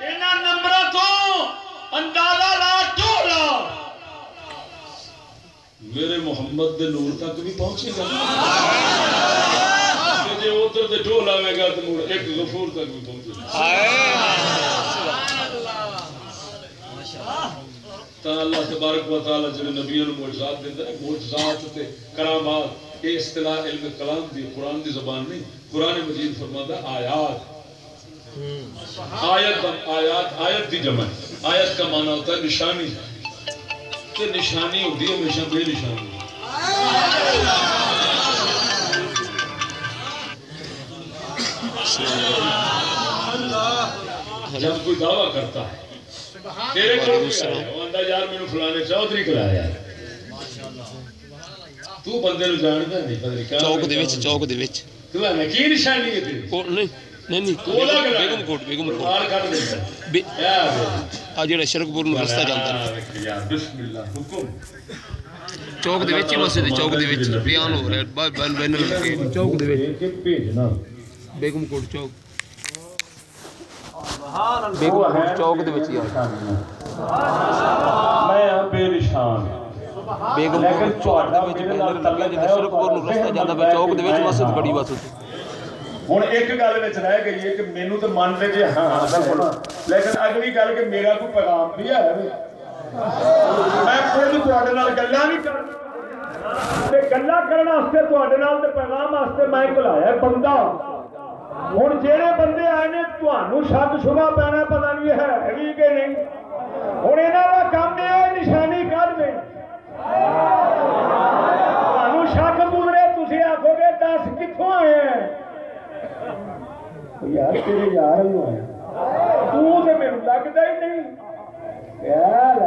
انہاں نمبراں تو اندازہ لا ٹولا میرے محمد دے نور تک بھی پہنچے گا۔ جے ادھر تے ڈھول آوے گا تو مڑ ایک غفور تک بھی پہنچے گا۔ تا اللہ تبارک و تعالی جڑے نبیوں نو معجزات دیندا ہے معجزات تے کرامات یہ اصطلاح علم کلام دی، قرآن دی زبان نہیں، قرآن مجید فرماتا ہے آیات۔ آیت آیات، آیت دی جمع آیت کا معنی ہوتا ہے نشانی۔ کہ نشانی ہوتی ہے، ہمیشہ بے نشانی۔ جب کوئی دعویٰ کرتا ہے چوک چوک ہو رہا ہے بیگم کوٹ چوک۔ بیگم چوک دے وچ یار میں بے نشان بیگم چوک دے وچ پہلے لگا جے شرکپور نو رستہ جاندا پے چوک دے وچ مسجد بڑی مسجد ہوں ایک گل بچ رہ گئی ہے کہ مینو تو من لے ہاں بالکل لیکن اگلی گل کہ میرا کوئی پیغام بھی ہے میں خود تھوڑے نال گلا نہیں کر گلا کرنے واسطے تھوڑے نال تے پیغام واسطے میں بلایا بندہ ہوں جہے بندے آئے نے تمہوں شک شبہ پینا پتا نہیں ہے بھی کہ نہیں ہوں یہاں کا کام یہ ہے نشانی کر دیں تمہوں شک گزرے تھی آخو گے دس کتوں آئے ہیں یار تیرے یار آیا تو میرے لگتا ہی نہیں یار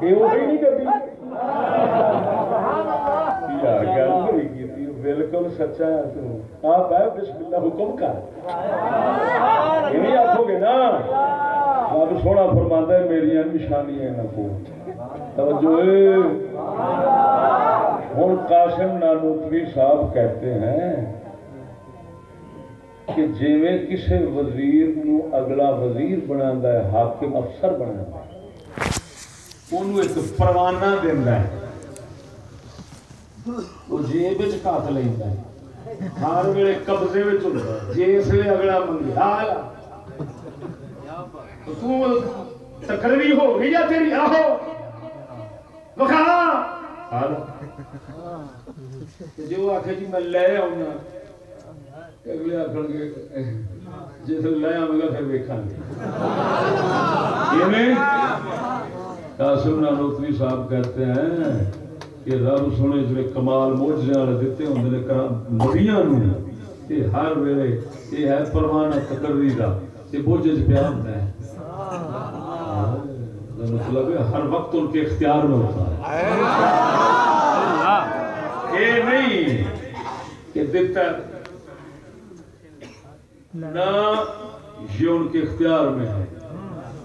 یہ وہی نہیں کبھی یار گل بالکل سچا ہے تو۔ آپ ہے بسم اللہ حکم کر۔ یہ آخو گے نا۔ رب سونا فرماتا ہے میری نشانیاں نہ کو توجہ۔ ہوں قاسم نانوتری صاحب کہتے ہیں کہ جی کسی وزیر نو اگلا وزیر بنا ہے حاکم افسر بنا ایک پروانہ دینا ہے۔ وہ جیب کت لینا ہر ویلے قبضے جس ویلے اگلا منگے حال تو ہو گئی یا تیری آہو وکھا جو آخر جی میں لے آؤں اگلے آخر گے جس لے آؤں گا پھر ویکھا گے سننا روتوی صاحب کہتے ہیں کہ رب سونے جڑے کمال موجزے والے دتے ہوندے نے نبیاں نو تے ہر ویلے اے ہے پروانہ تقرری دا تے بوجھ وچ پیا ہوندا ہے۔ مطلب ہے ہر وقت ان کے اختیار میں ہوتا ہے۔ اے نہیں کہ دیتا نہ یہ ان کے اختیار میں ہے۔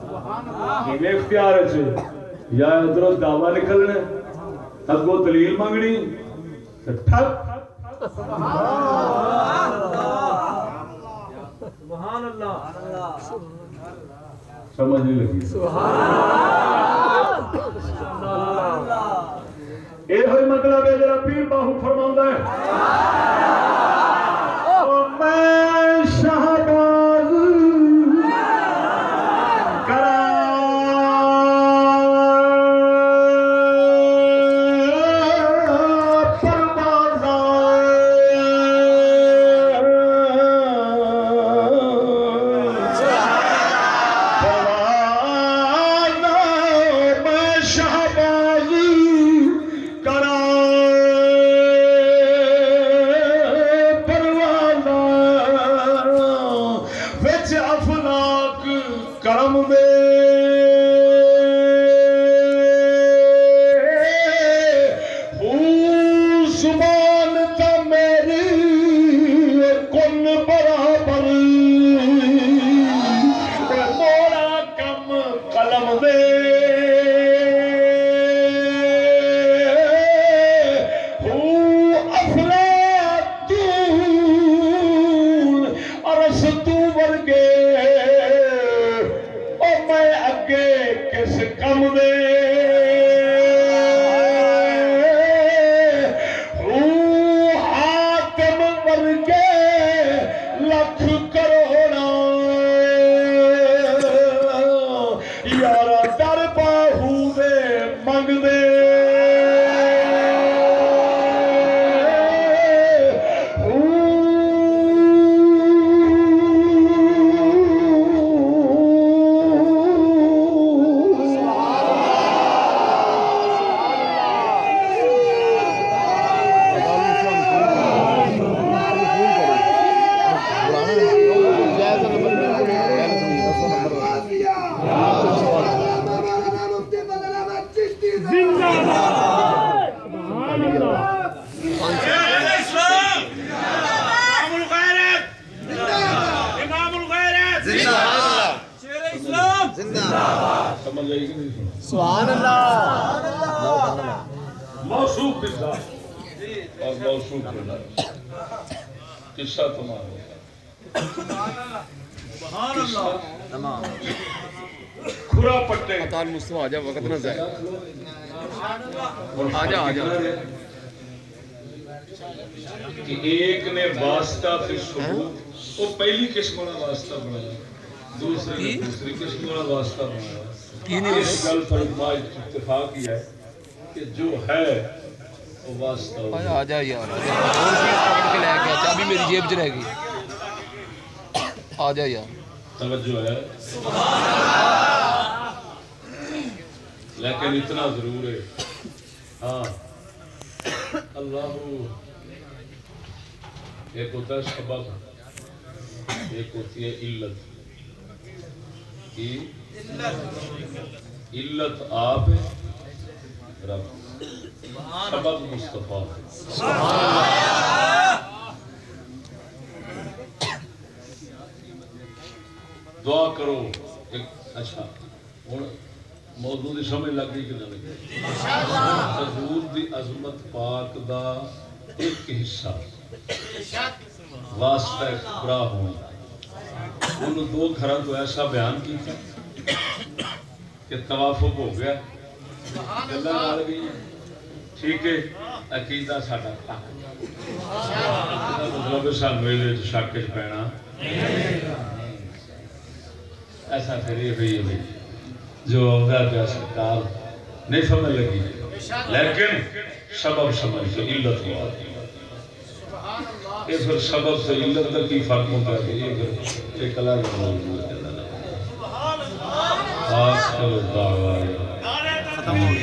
سبحان اللہ۔ انہیں اختیار ہے یا ادھر دعویٰ نکلنا ہے؟ از دلیل منگنی سمجھ نہیں لگی۔ یہ مطلب ہے جڑا پیر باہو فرما ہے۔ اتفاق ہی ہے کہ جو ہے ہے۔ لیکن اتنا ضرور ہے۔ ہاں۔ اللہ ایک ہوتا ہے سبق ایک ہوتی ہے علت۔ کی؟ علت آپ رب۔ سبب مصطفیٰ۔ دعا کرو۔ اچھا ہوں، موضوع دی سمجھ لگ گئی کہ نہ لگی حضور دی عظمت پاک دا ایک حصہ۔ واسطہ خبرا ہونا۔ انہوں دو گھر تو ایسا بیان کیا کہ توافق ہو گیا۔ گلا نال گئی ٹھیک ہے عقیدہ ساڈا پاک۔ مطلب سانو یہ شک چ پینا۔ ایسا پھر یہ بھی ہے جو سرکار نہیں سمجھ لگی۔ لیکن سبب سمجھ علت ہوا۔ یہ پھر سبب سے علت کی فرق ہوتا ہے؟ کہ یہ پھر ایک الگ موضوع ہے۔ ہاں، آخر دعوانا ختم ہو